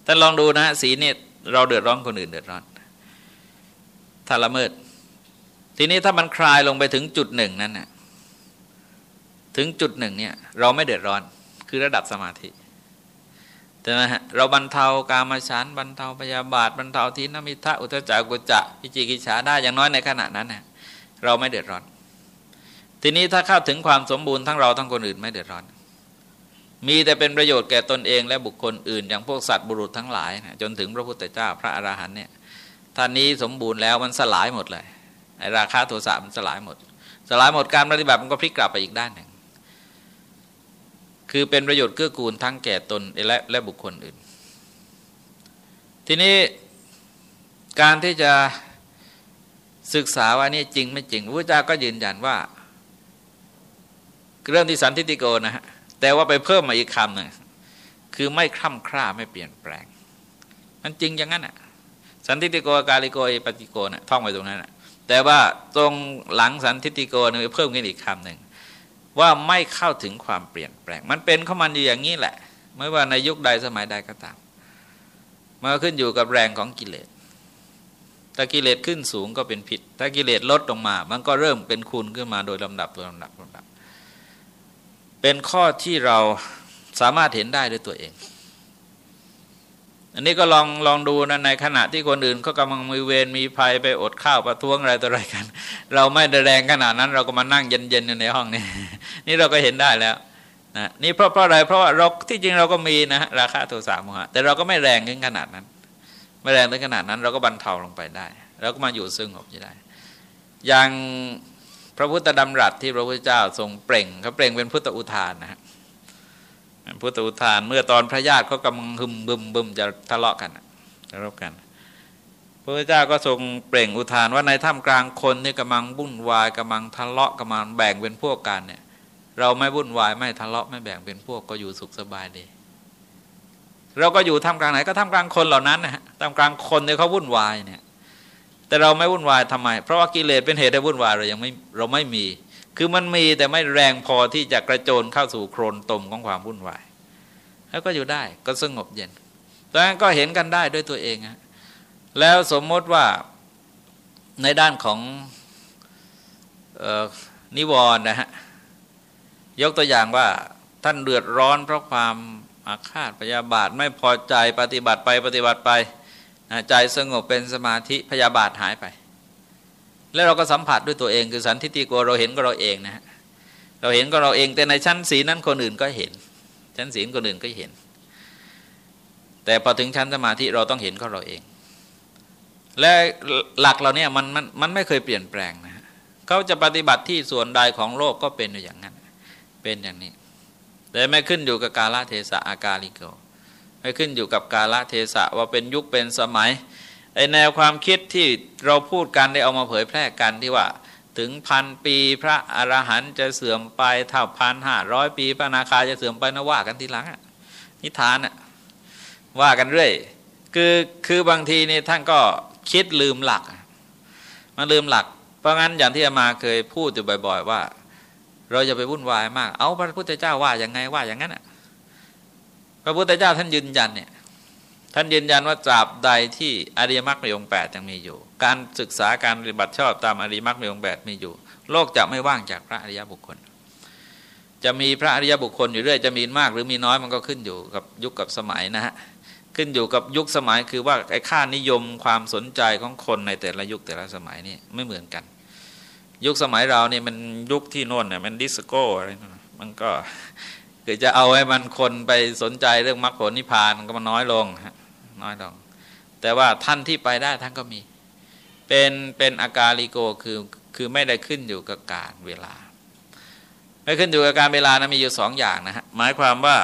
ท่านลองดูนะศีลเนี่ยเราเดือดร้อนคนอื่นเดือดร้อนถ้าละเมิด ทีนี้ถ้ามันคลายลงไปถึงจุดหนึ่งนั้นนะถึงจุดหนึ่งเนี่ย เราไม่เดือดร้อนคือระดับสมาธิใช่ไหมฮะเราบรรเทากามฉันบรรเทาพยาบาทบรรเทาทีนมิทะอุตจักกุจะพิจิกิจฉาได้อย่างน้อยในขณะนั้นนะเราไม่เดือดร้อน ทีนี้ถ้าเข้าถึงความสมบูรณ์ทั้งเราทั้งคนอื่นไม่เดือดร้อน มีแต่เป็นประโยชน์แก่ตนเองและบุคคลอื่น อย่างพวกสัตว์บุรุษทั้งหลายนะจนถึงพระพุทธเจ้าพระอรหันต์เนี่ยท่านนี้สมบูรณ์แล้วมันสลายหมดเลย ไอราคาโทสะมันสลายหมด สลายหมดการปฏิบัติมันก็พลิกกลับไปอีกด้านหนึ่ง คือเป็นประโยชน์เกื้อกูลทั้งแก่ตนและและบุคคลอื่น ทีนี้การที่จะศึกษาว่านี่จริงไม่จริงพระเจ้าก็ยืนยันว่า เรื่องที่สันทิติโกนะฮะแต่ว่าไปเพิ่มมาอีกคำหนึ่งคือไม่คล่ำคร่าไม่เปลี่ยนแปลง มันจริงอย่างนั้นอะ สันติโกกาลิโกปฏิโกนะ่ะท่องไว้ตรงนั้นนะ แต่ว่าตรงหลังสันทิติโกเนี่ยเพิ่มขึ้นอีกคำหนึ่งว่าไม่เข้าถึงความเปลี่ยนแปลง มันเป็นข้ามันอยู่อย่างนี้แหละ ไม่ว่าในยุคใดสมัยใดก็ตามมันขึ้นอยู่กับแรงของกิเลสถ้ากิเลสขึ้นสูงก็เป็นผิด ถ้ากิเลสลดลงมา มันก็เริ่มเป็นคุณขึ้นมาโดยลำดับโดยลำดับลำดับ เป็นข้อที่เราสามารถเห็นได้ด้วยตัวเอง อันนี้ก็ลองลองดูนะในขณะที่คนอื่นเขากำลังมีเวรมีภัยไปอดข้าวประท้วงอะไรต่ออะไรกัน เราไม่ได้แรงขนาดนั้น เราก็มานั่งเย็นๆอยู่ในห้องนี้ นี่เราก็เห็นได้แล้วนะนี่เพราะเพราะอะไรเพราะว่าเราที่จริงเราก็มีนะราคาโทสะโมหะแต่เราก็ไม่แรงถึงขนาดนั้น ไม่แรงถึงขนาดนั้น เราก็บรรเทาลงไปได้เราก็มาอยู่ซึ่งหบได้ อย่างพระพุทธดำรัสที่พระพุทธเจ้าทรงเปล่งเขาเปล่งเป็นพุทธอุทานนะ พุทธอุทาน เมื่อตอนพระญาติเขากำลังหึมบึมบึมจะทะเลาะกันทะเลาะกัน พระพุทธเจ้าก็ทรงเปล่งอุทานว่าในท่ามกลางคนนี่กำลังวุ่นวายกำลังทะเลาะกำลังแบ่งเป็นพวกกันเนี่ย เราไม่วุ่นวายไม่ทะเลาะไม่แบ่งเป็นพวกก็อยู่สุขสบายดี เราก็อยู่ท่ามกลางไหนก็ท่ามกลางคนเหล่านั้นนะฮะท่ามกลางคนที่เขาวุ่นวายเนี่ย แต่เราไม่วุ่นวายทำไม เพราะว่ากิเลสเป็นเหตุให้วุ่นวายเรายังไม่เราไม่มี คือมันมีแต่ไม่แรงพอที่จะกระโจนเข้าสู่โครนตมของความวุ่นวาย แล้วก็อยู่ได้ก็สงบเย็นดังนั้นก็เห็นกันได้ด้วยตัวเองฮะแล้วสมมติว่าในด้านของออนิวรณ์นะฮะยกตัวอย่างว่าท่านเดือดร้อนเพราะความอาฆาตพยาบาทไม่พอใจปฏิบัติไปปฏิบัติไปใจสงบเป็นสมาธิพยาบาทหายไป แล้วเราก็สัมผัสด้วยตัวเองคือสันทิฏฐิโกเราเห็นก็เราเองนะฮะเราเห็นก็เราเองแต่ในชั้นศีนั้นคนอื่นก็เห็น ชั้นศีลคนอื่นก็เห็น แต่พอถึงชั้นสมาธิเราต้องเห็นก็เราเอง และหลักเราเนี่ยมันมันมันไม่เคยเปลี่ยนแปลงนะฮะเขาจะปฏิบัติที่ส่วนใดของโลกก็เป็นอย่างนั้น เป็นอย่างนี้ แต่ไม่ขึ้นอยู่กับกาลเทศะอากาลิโกไม่ขึ้นอยู่กับกาลเทศะว่าเป็นยุคเป็นสมัย ไอแนวความคิดที่เราพูดกันได้เอามาเผยแพร่กันที่ว่า ถึงพันปีพระอรหันต์จะเสื่อมไปเท่าพันห้าร้อยปี พระนาคาจะเสื่อมไปนะว่ากันทีหลังนิทานอะว่ากันเรื่อยคือคือบางทีนี่ท่านก็คิดลืมหลักมาลืมหลัก เพราะงั้นอย่างที่อามาเคยพูดอยู่บ่อย ๆ ว่า เราจะไปวุ่นวายมาก เอาพระพุทธเจ้าว่าอย่างไงว่าอย่างนั้นอะพระพุทธเจ้าท่านยืนยันเนี่ย ท่านยืนยันว่าตราบใดที่อริยมรรคมีองค์แปดยังมีอยู่ การศึกษาการปฏิบัติชอบตามอริยมรรคมีองค์แปดมีอยู่ โลกจะไม่ว่างจากพระอริยบุคคล จะมีพระอริยบุคคลอยู่เรื่อยจะมีมากหรือมีน้อยมันก็ขึ้นอยู่กับยุคกับสมัยนะฮะขึ้นอยู่กับยุคสมัยคือว่าไอ้ค่านิยมความสนใจของคนในแต่ละยุคแต่ละสมัยนี่ไม่เหมือนกัน ยุคสมัยเราเนี่ยมันยุคที่โน่นเนี่ยมันดิสโก้อะไรมันก็คือจะเอาให้มันคนไปสนใจเรื่องมรรคผลนิพพานก็มันน้อยลงฮะ น้อยลง แต่ว่าท่านที่ไปได้ท่านก็มี เป็นเป็นอาการลิโกคือคือไม่ได้ขึ้นอยู่กับการเวลา ไม่ขึ้นอยู่กับการเวลานะมีอยู่สองอย่างนะฮะหมายความว่า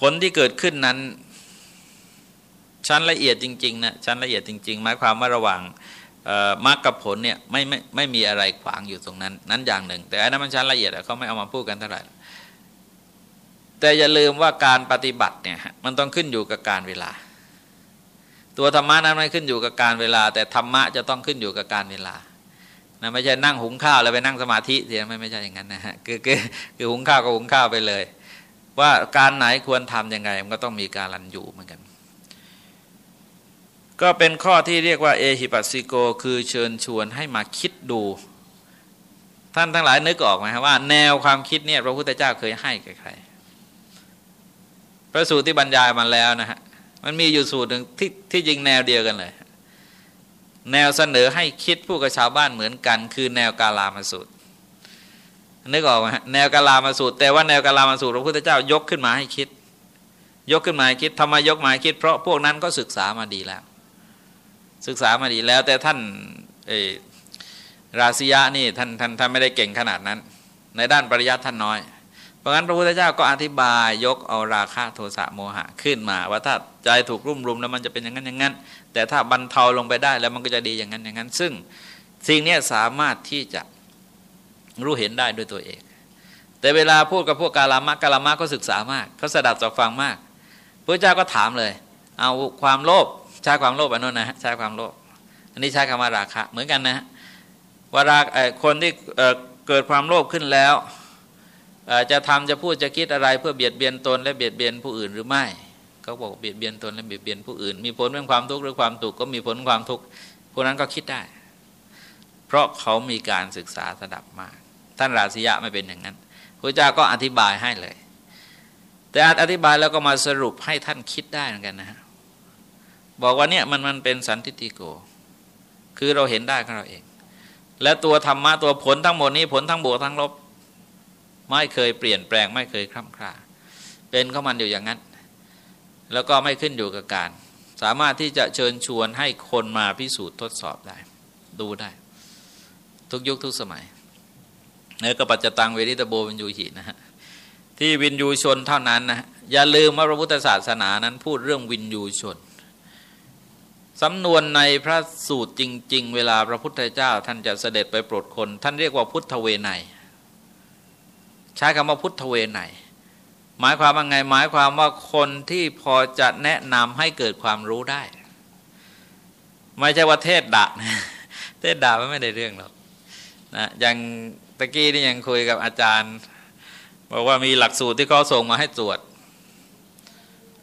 ผลที่เกิดขึ้นนั้น ชั้นละเอียดจริงๆนะชั้นละเอียดจริง ๆ หมายความว่าระหว่างมรรคกับผลเนี่ยไม่ไม่ไม่มีอะไรขวางอยู่ตรงนั้น นั้นอย่างหนึ่ง แต่อันนั้นมันชั้นละเอียดเขาไม่เอามาพูดกันเท่าไหร่ แต่อย่าลืมว่าการปฏิบัติเนี่ยมันต้องขึ้นอยู่กับการเวลา ตัวธรรมะนั้นไม่ขึ้นอยู่กับการเวลา แต่ธรรมะจะต้องขึ้นอยู่กับการเวลานะไม่ใช่นั่งหุงข้าวแล้วไปนั่งสมาธิเสียไม่ไม่ใช่อย่างนั้นนะฮะคือคือคือหุงข้าวก็หุงข้าวไปเลย ว่าการไหนควรทำยังไง มันก็ต้องมีการรันอยู่เหมือนกัน ก็เป็นข้อที่เรียกว่าเอหิปัสสิโก คือเชิญชวนให้มาคิดดู ท่านทั้งหลายนึกออกไหมครับว่า แนวความคิดเนี่ยพระพุทธเจ้าเคยให้กับใคร พระสูตรที่บรรยายมาแล้วนะฮะมันมีอยู่สูตรหนึ่งที่ที่จริงแนวเดียวกันเลย แนวเสนอให้คิดผู้กับชาวบ้านเหมือนกัน คือแนวกาลามาสูตรนึกออกไหมแนวกาลามาสูตร แต่ว่าแนวกาลามาสูตรพระพุทธเจ้ายกขึ้นมาให้คิด ยกขึ้นมาให้คิดทำไมยกมาให้คิด เพราะพวกนั้นก็ศึกษามาดีแล้ว ศึกษามาดีแล้ว แต่ท่านราศียะนี่ท่านท่านท่านไม่ได้เก่งขนาดนั้น ในด้านปริยัติท่านน้อย เพราะงั้นพระพุทธเจ้าก็อธิบายยกเอาราคะโทสะโมหะขึ้นมา ว่าถ้าใจถูกรุ่มรุมแล้วมันจะเป็นอย่างนั้นอย่างนั้น แต่ถ้าบรรเทาลงไปได้แล้วมันก็จะดีอย่างนั้นอย่างนั้น ซึ่งสิ่งนี้สามารถที่จะรู้เห็นได้ด้วยตัวเอง แต่เวลาพูดกับพวกกาลามะกาลามะก็ศึกษามากเขาสดับจากฟังมากพระเจ้าก็ถามเลย เอาความโลภใช้ความโลภอันนั้นนะใช้ความโลภอันนี้ใช้คำว่าราคะเหมือนกันนะว่าราคนที่เกิดความโลภขึ้นแล้ว จะทำจะพูดจะคิดอะไรเพื่อเบียดเบียนตนและเบียดเบียนผู้อื่นหรือไม่เขาบอกเบียดเบียนตนและเบียดเบียนผู้อื่น มีผลเป็นความทุกข์หรือความถูกก็มีผลความทุกข์พวกนั้นก็คิดได้ เพราะเขามีการศึกษาสดับมาก ท่านราศียะไม่เป็นอย่างนั้นพระเจ้าก็อธิบายให้เลย แต่อธิบายแล้วก็มาสรุปให้ท่านคิดได้เหมือนกันนะฮะบอกว่าเนี่ยมันมันเป็นสันติติโก คือเราเห็นได้ของเราเอง และตัวธรรมะตัวผลทั้งหมดนี้ผลทั้งบวกทั้งลบ ไม่เคยเปลี่ยนแปลง ไม่เคยคล่ำคลาเป็นข้ามันอยู่อย่างนั้น แล้วก็ไม่ขึ้นอยู่กับการ สามารถที่จะเชิญชวนให้คนมาพิสูจน์ทดสอบได้ ดูได้ ทุกยุคทุกสมัยเนี่ยก็ปัจจตังเวริตโบวินยูหินะฮะที่วินยูชนเท่านั้นนะอย่าลืมว่าพระพุทธศาสนานั้นพูดเรื่องวินยูชนสำนวนในพระสูตรจริง ๆ เวลาพระพุทธเจ้า ท่านจะเสด็จไปโปรดคน ท่านเรียกว่าพุทธเวไน ใช้คำว่าพุทธเวไนหมายความว่าไง หมายความว่าคนที่พอจะแนะนำให้เกิดความรู้ได้ ไม่ใช่ว่าเทศด่าเทศด่าไม่ได้เรื่องหรอกนะอย่างตะกี้นี่ยังคุยกับอาจารย์ บอกว่ามีหลักสูตรที่เขาส่งมาให้ตรวจ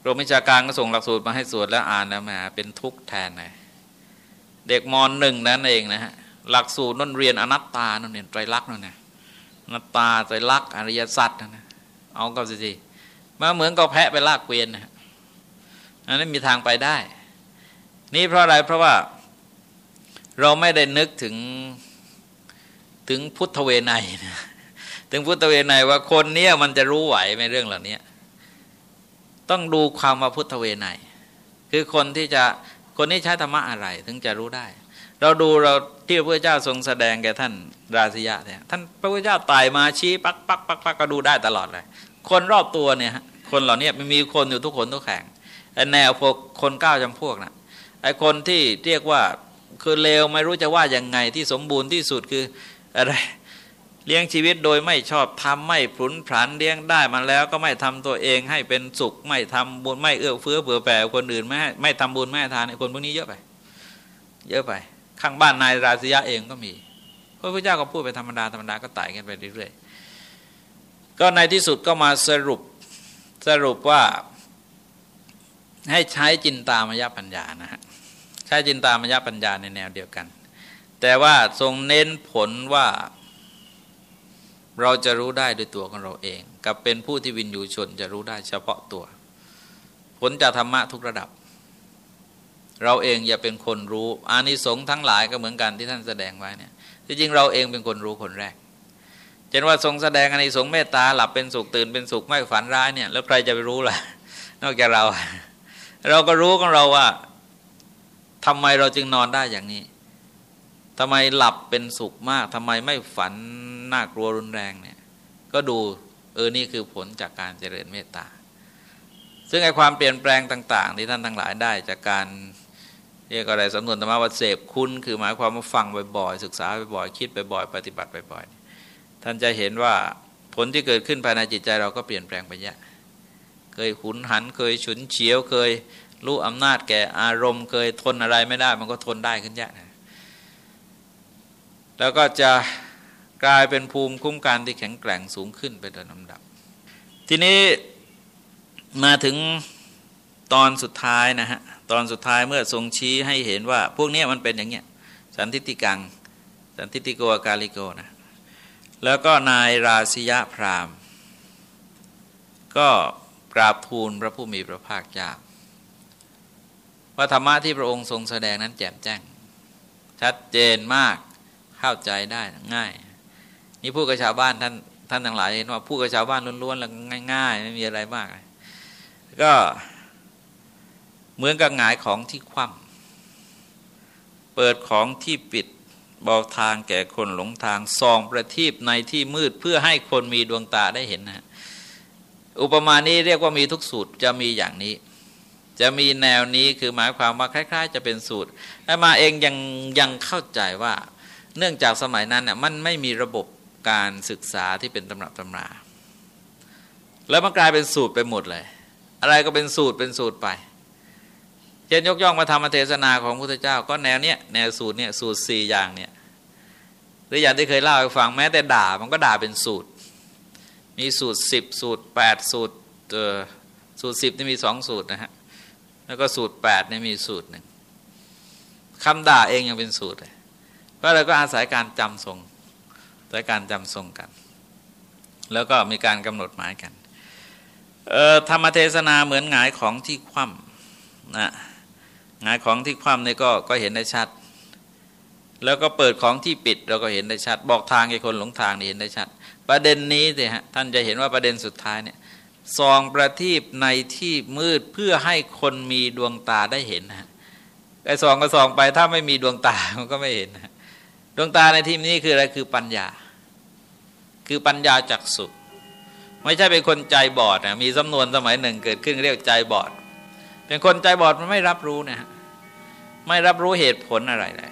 โรงวิชาการก็ส่งหลักสูตรมาให้ตรวจแล้วอ่านแล้วมาเป็นทุกข์แทนเลยเด็กมอนหนึ่งนั่นเองนะฮะหลักสูตรนั่นเรียนอนัตตานั่นเนี่ยไตรลักษณ์นั่นนะ นัตตาไตรลักษณ์อริยสัจนะเอาก็สิมาเหมือนกับแพะไปลากเกวียนนะอันนั้นมีทางไปได้ นี่เพราะอะไรเพราะว่าเราไม่ได้นึกถึงถึงพุทธเวไนนะถึงพุทธเวไนว่าคนเนี้ยมันจะรู้ไหวในเรื่องเหล่านี้ต้องดูความว่าพุทธเวไนคือคนที่จะคนนี้ใช้ธรรมะอะไรถึงจะรู้ได้ เราดูเราที่พระเจ้าทรงแสดงแก่ท่านราศียะเนี่ยท่านพระพุทธเจ้าไต่มาชี้ปักปักปักปักก็ดูได้ตลอดเลย คนรอบตัวเนี่ยคนเหล่านี้มันมีคนอยู่ทุกคนทุกแข่งไอแนวพวกคนก้าวจำพวกนะ่ะไอ้คนที่เรียกว่าคือเลวไม่รู้จะว่ายังไงที่สมบูรณ์ที่สุดคืออะไรเลี้ยงชีวิตโดยไม่ชอบทำไม่ผุนผันเลี้ยงได้มาแล้วก็ไม่ทำตัวเองให้เป็นสุขไม่ทำบุญไม่เอื้อเฟื้อเผื่อแผ่คนอื่นไม่ไม่ทำบุญไม่ทานคนพวกนี้เยอะไป เยอะไป ข้างบ้านนายราศียะเองก็มีพระพุทธเจ้าก็พูดไปธรรมดาธรรมดาก็ไต่กันไปเรื่อยๆก็ในที่สุดก็มาสรุปสรุปว่าให้ใช้จินตามยปัญญานะฮะใช้จินตามยปัญญาในแนวเดียวกัน แต่ว่าทรงเน้นผลว่า เราจะรู้ได้ด้วยตัวของเราเอง กับเป็นผู้ที่วินยูชนจะรู้ได้เฉพาะตัว ผลจากธรรมะทุกระดับ เราเองอย่าเป็นคนรู้ อานิสงส์ทั้งหลายก็เหมือนกันที่ท่านแสดงไว้เนี่ยที่จริงเราเองเป็นคนรู้คนแรกเช่นว่าทรงแสดงอานิสงส์เมตตาหลับเป็นสุขตื่นเป็นสุขไม่ฝันร้ายเนี่ย แล้วใครจะไปรู้ล่ะ นอกจากเรา เราก็รู้ของเราว่าทำไมเราจึงนอนได้อย่างนี้ทำไมหลับเป็นสุขมากทำไมไม่ฝันน่ากลัวรุนแรงเนี่ย ก็ดูเออนี่คือผลจากการเจริญเมตตาซึ่งไอความเปลี่ยนแปลงต่าง ๆ ที่ท่านทั้งหลายได้จากการ เรียกอะไรสำนวนธรรมะว่าเสพคุณ คือหมายความว่าฟังบ่อยๆศึกษาบ่อยๆคิดบ่อยๆปฏิบัติบ่อยๆท่านจะเห็นว่าผลที่เกิดขึ้นภายในจิตใจเราก็เปลี่ยนแปลงไปเยอะเคยหุนหันเคยฉุนเฉียวเคยรู้อำนาจแก่อารมณ์เคยทนอะไรไม่ได้ มันก็ทนได้ขึ้นเยอะนะแล้วก็จะกลายเป็นภูมิคุ้มกันที่แข็งแกร่งสูงขึ้นไปโดยลำดับ ทีนี้มาถึงตอนสุดท้ายนะฮะ ตอนสุดท้ายเมื่อทรงชี้ให้เห็นว่า พวกนี้มันเป็นอย่างเงี้ยสันทิติกัง สันทิติโกกาลิโกนะแล้วก็นายราศียะพรามก็กราบทูลพระผู้มีพระภาคเจ้าว่าธรรมะที่พระองค์ทรงแสดงนั้นแจ่มแจ้ง ชัดเจนมากเข้าใจได้ง่าย นี่พูดกับชาวบ้านท่านท่านทั้งหลายเห็นว่าพูดกับชาวบ้านล้วนๆแล้วง่ายๆไม่มีอะไรมาก ก็ เหมือนกับหงายของที่คว่ำเปิดของที่ปิดบอกทางแก่คนหลงทางส่องประทีปในที่มืดเพื่อให้คนมีดวงตาได้เห็นนะอุปมานี้เรียกว่ามีทุกสูตรจะมีอย่างนี้ จะมีแนวนี้คือหมายความว่าคล้าย ๆ จะเป็นสูตรแต่มาเองยังยังเข้าใจว่า เนื่องจากสมัยนั้นเนี่ยมันไม่มีระบบการศึกษาที่เป็นตำรับตำรา แล้วมันกลายเป็นสูตรไปหมดเลย อะไรก็เป็นสูตรเป็นสูตรไป ช่นยกย่องมาทำเทศนาของพระพุทธเจ้า ก็แนวเนี้ยแนวสูตรเนี่ยสูตรสี่อย่างเนี่ยหรืออย่างที่เคยเล่าให้ฟังแม้แต่ด่ามันก็ด่าเป็นสูตร มีสูตรสิบสูตรแปดสูตรเออสูตรสิบนี่มีสองสูตรนะฮะแล้วก็สูตรแปดนี่มีสูตรหนึ่งคำด่าเองยังเป็นสูตรเลยก็เลยก็อาศัยการจำทรงอาศัยการจำทรงกัน แล้วก็มีการกำหนดหมายกันธรรมเทศนาเหมือนหงายของที่คว่ำนะ หาของที่คว่ำเนี่ก็ก็เห็นได้ชัด แล้วก็เปิดของที่ปิดเราก็เห็นได้ชัด บอกทางให้คนหลงทางนี่เห็นได้ชัด ประเด็นนี้สิฮะท่านจะเห็นว่าประเด็นสุดท้ายเนี่ยซองประทีปในที่มืดเพื่อให้คนมีดวงตาได้เห็นนะไอ้ซองก็ซองไปถ้าไม่มีดวงตามันก็ไม่เห็นนะดวงตาในที่นี้คืออะไรคือปัญญา คือปัญญาจักสุไม่ใช่เป็นคนใจบอดนะมีสำนวนสมัยหนึ่งเกิดขึ้นเรียกใจบอด เป็นคนใจบอดมันไม่รับรู้นะฮะ ไม่รับรู้เหตุผลอะไรเลย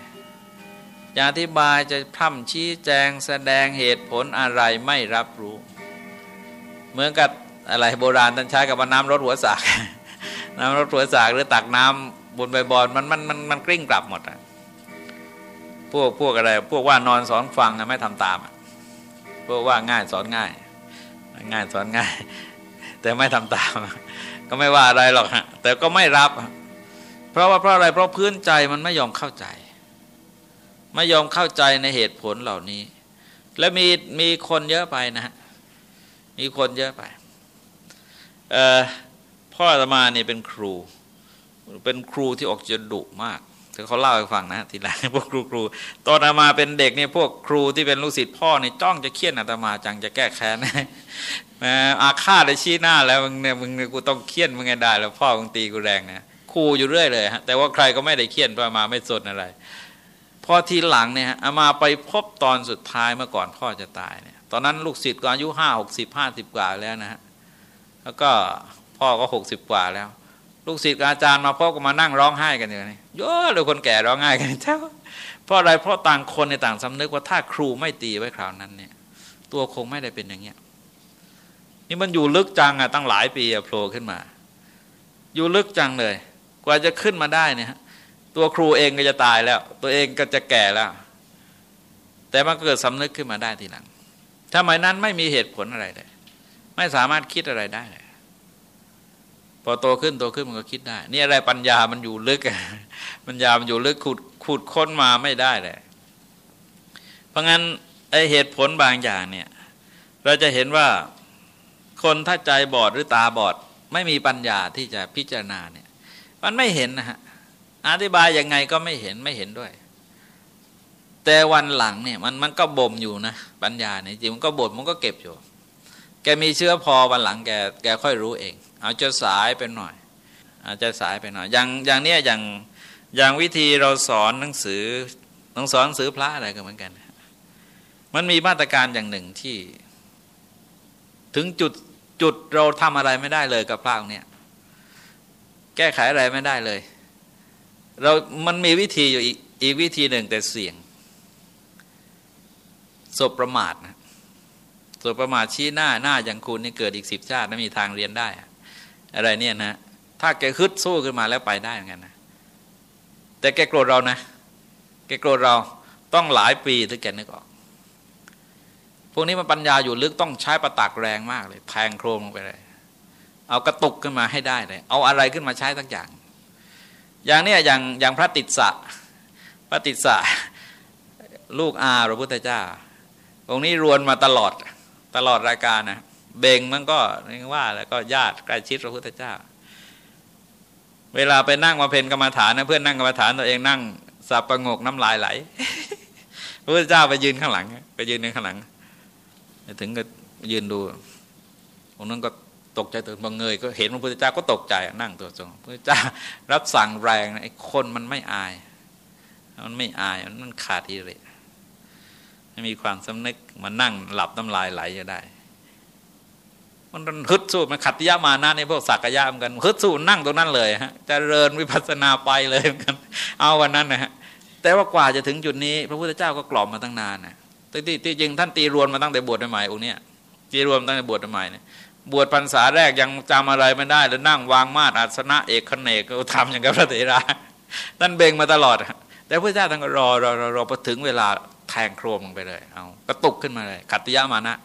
จะอธิบายจะพร่ำชี้แจงแสดงเหตุผลอะไรไม่รับรู้ เหมือนกับอะไรโบราณท่านใช้กับน้ำรถหัวสาก น้ำรถหัวสากหรือตักน้ำบนใบบอนมันมันมันมันกลิ้งกลับหมดอะพวกพวกอะไร พวกว่านอนสอนฟังนะไม่ทำตามพวกว่าง่ายสอนง่าย ง่ายสอนง่าย แต่ไม่ทำตาม ก็ไม่ว่าอะไรหรอกฮะแต่ก็ไม่รับ ราะว่าเพราะอะไรเพราะพื้นใจมันไม่ยอมเข้าใจ ไม่ยอมเข้าใจในเหตุผลเหล่านี้ และมีมีคนเยอะไปนะฮะมีคนเยอะไปพ่อธรรมานี่เป็นครู เป็นครูที่ออกจะดุมากแต่เขาเล่าให้ฟังนะทีหลังพวกครูครูตอนอามาเป็นเด็กเนี่ยพวกครูที่เป็นลูกศิษย์พ่อเนี่ยจ้องจะเคี่ยนอาตมาจังจะแก้แค้นอาฆาตเลยชี้หน้าแล้วมึงเนี่ยมึงกูต้องเคี่ยนมึงไงได้ แล้วพ่อมึงตีกูแรงเนี่ย ครูอยู่เรื่อยเลยฮะแต่ว่าใครก็ไม่ได้เคียนเพราะมาไม่สนอะไรพอทีหลังเนี่ยอามาไปพบตอนสุดท้ายเมื่อก่อนพ่อจะตายเนี่ยตอนนั้นลูกศิษย์ก็อายุห้าหกสิบห้าสิบกว่าแล้วนะฮะแล้วก็พ่อก็หกสิบกว่าแล้ว ลูกศิษย์อาจารย์มาพบก็มานั่งร้องไห้กันอยู่นี่เยอะเลยคนแก่ร้องไห้กันเจ้าเพราะอะไรเพราะต่างคนในต่างสำนึกว่าถ้าครูไม่ตีไว้คราวนั้นเนี่ย ตัวคงไม่ได้เป็นอย่างเงี้ยนี่มันอยู่ลึกจังอะตั้งหลายปีโผล่ขึ้นมา อยู่ลึกจังเลย กว่าจะขึ้นมาได้เนี่ยตัวครูเองก็จะตายแล้ว ตัวเองก็จะแก่แล้ว แต่มันเกิดสำนึกขึ้นมาได้ทีหลังทำไมนั้นไม่มีเหตุผลอะไรเลย ไม่สามารถคิดอะไรได้เลยพอโตขึ้นโตขึ้นมันก็คิดได้ นี่อะไรปัญญามันอยู่ลึกปัญญามันอยู่ลึกขุดขุดค้นมาไม่ได้เลยเพราะงั้นไอเหตุผลบางอย่างเนี่ย เราจะเห็นว่าคนถ้าใจบอดหรือตาบอด ไม่มีปัญญาที่จะพิจารณาเนี่ย มันไม่เห็นนะฮะอธิบายยังไงก็ไม่เห็นไม่เห็นด้วย แต่วันหลังเนี่ยมันมันก็บ่มอยู่นะปัญญาเนี่ยจริงมันก็บ่มมันก็เก็บอยู่ แกมีเชื้อพอวันหลังแกแกค่อยรู้เอง เอาจะสายไปหน่อย อาจจะสายไปหน่อย อย่างอย่างเนี้ยอย่างอย่างวิธีเราสอนหนังสือต้องสอนหนังสือพระอะไรก็เหมือนกัน มันมีมาตรการอย่างหนึ่งที่ ถึงจุดจุดเราทำอะไรไม่ได้เลยกับพระองค์เนี้ย แก้ไขอะไรไม่ได้เลย เรามันมีวิธีอยู่อีกอีกวิธีหนึ่งแต่เสี่ยงศพประมาทนะศพประมาทชี้หน้าหน้าอย่างคุณนี่เกิดอีกสิบชาตินะมีทางเรียนได้ อะไรเนี่ยนะ ถ้าแกฮึดสู้ขึ้นมาแล้วไปได้เหมือนกันนะแต่แกโกรธเรานะแกโกรธเราต้องหลายปีถึงแกนึกออก พวกนี้มันปัญญาอยู่ลึกต้องใช้ประตักแรงมากเลยแทงโครมลงไปเลย เอากระตุกขึ้นมาให้ได้เลยเอาอะไรขึ้นมาใช้ทั้งอย่าง อย่างเนี้ยอย่างอย่างพระติสสะพระติสสะลูกอาพระพุทธเจ้าองค์นี้รวนมาตลอดตลอดรายการนะเบงมันก็เรียกว่า แล้วก็ญาติใกล้ชิดพระพุทธเจ้า เวลาไปนั่งมาเพนกรรมฐานนะเพื่อนนั่งกรรมฐานตัวเองนั่งสับประงกน้ำลายไหลพระพุทธเจ้าไปยืนข้างหลัง ไปยืนในข้างหลัง ถึงก็ยืนดูองค์นั้นก็ ตกใจตื่นบางเงยก็เห็นพระพุทธเจ้าก็ตกใจนั่งตัวทรงพระเจ้ารับสั่งแรงไอ้คนมันไม่อาย มันไม่อายมันขาดทีเลยไม่มีความสำนึกมานั่งหลับน้ำลายไหลจะได้ มันฮึดสู้มันขัดยามานะในพวกสักยะเหมือนกันฮึดสู้นั่งตรงนั้นเลยฮะจะเริญวิปัสนาไปเลยเหมือนกัน เอาวันนั้นนะฮะแต่ว่ากว่าจะถึงจุดนี้ พระพุทธเจ้าก็กล่อมมาตั้งนานนะที่ที่จริงท่านตีรวนมาตั้งแต่บวชใหม่องค์เนี้ยตีรวนตั้งแต่บวชใหม่เนี่ย บวชพรรษาแรกยังจำอะไรไม่ได้แล้วนั่งวางมาตรอาสนะเอกขเนกก็ทำอย่างกับพระเถระท่านเบ่งมาตลอด แต่พระเจ้าท่านก็รอรอรอรอพอถึงเวลาแทงโครมลงไปเลยเอากระตุกขึ้นมาเลยขัตติยามานะ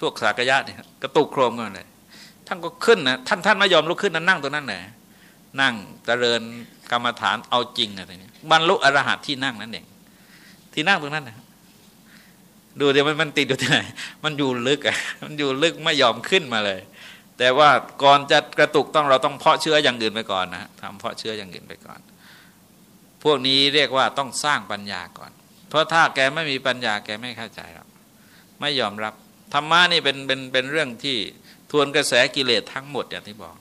พวกสากยะเนี่ยกระตุกโครมกันเลยท่านก็ขึ้นนะท่านท่านไม่ยอมลุกขึ้นนั่งตรงนั้นเลยนั่งเจริญกรรมฐานเอาจริงอะไรเนี่ยบรรลุอรหัตที่นั่งนั่นเองที่นั่งตรงนั้นนะ ดูเดี๋ยวมันมันติดอยู่ที่ไหนมันอยู่ลึกอะมันอยู่ลึกไม่ยอมขึ้นมาเลย แต่ว่าก่อนจะกระตุกต้องเราต้องเพาะเชื้ออย่างอื่นไปก่อนนะทำเพาะเชื้ออย่างอื่นไปก่อน พวกนี้เรียกว่าต้องสร้างปัญญาก่อน เพราะถ้าแกไม่มีปัญญาแกไม่เข้าใจหรอกไม่ยอมรับธรรมะนี่เป็นเป็นเป็นเรื่องที่ทวนกระแสกิเลสทั้งหมดอย่างที่บอก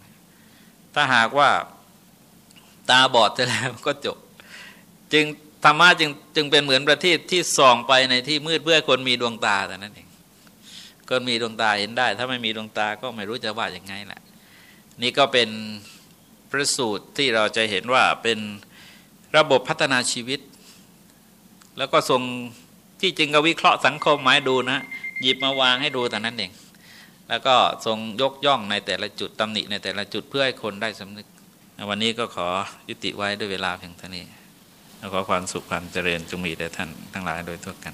ถ้าหากว่าตาบอดจะแล้วก็จบ จึง ธรรมะจึงจึงเป็นเหมือนประทีปที่ส่องไปในที่มืดเพื่อคนมีดวงตาแต่นั้นเองคนมีดวงตาเห็นได้ ถ้าไม่มีดวงตาก็ไม่รู้จะว่าอย่างไงแหละนี่ก็เป็นประสูตรที่เราจะเห็นว่าเป็นระบบพัฒนาชีวิต แล้วก็ทรงที่จริงก็วิเคราะห์สังคมหมายดูนะหยิบมาวางให้ดูแต่นั้นเอง แล้วก็ทรงยกย่องในแต่ละจุดตำหนิในแต่ละจุดเพื่อให้คนได้สำนึก วันนี้ก็ขอยุติไว้ด้วยเวลาเพียงเท่านี้ แล้วขอความสุขความเจริญจงมีแด่ท่านทั้งหลายโดยทั่วกัน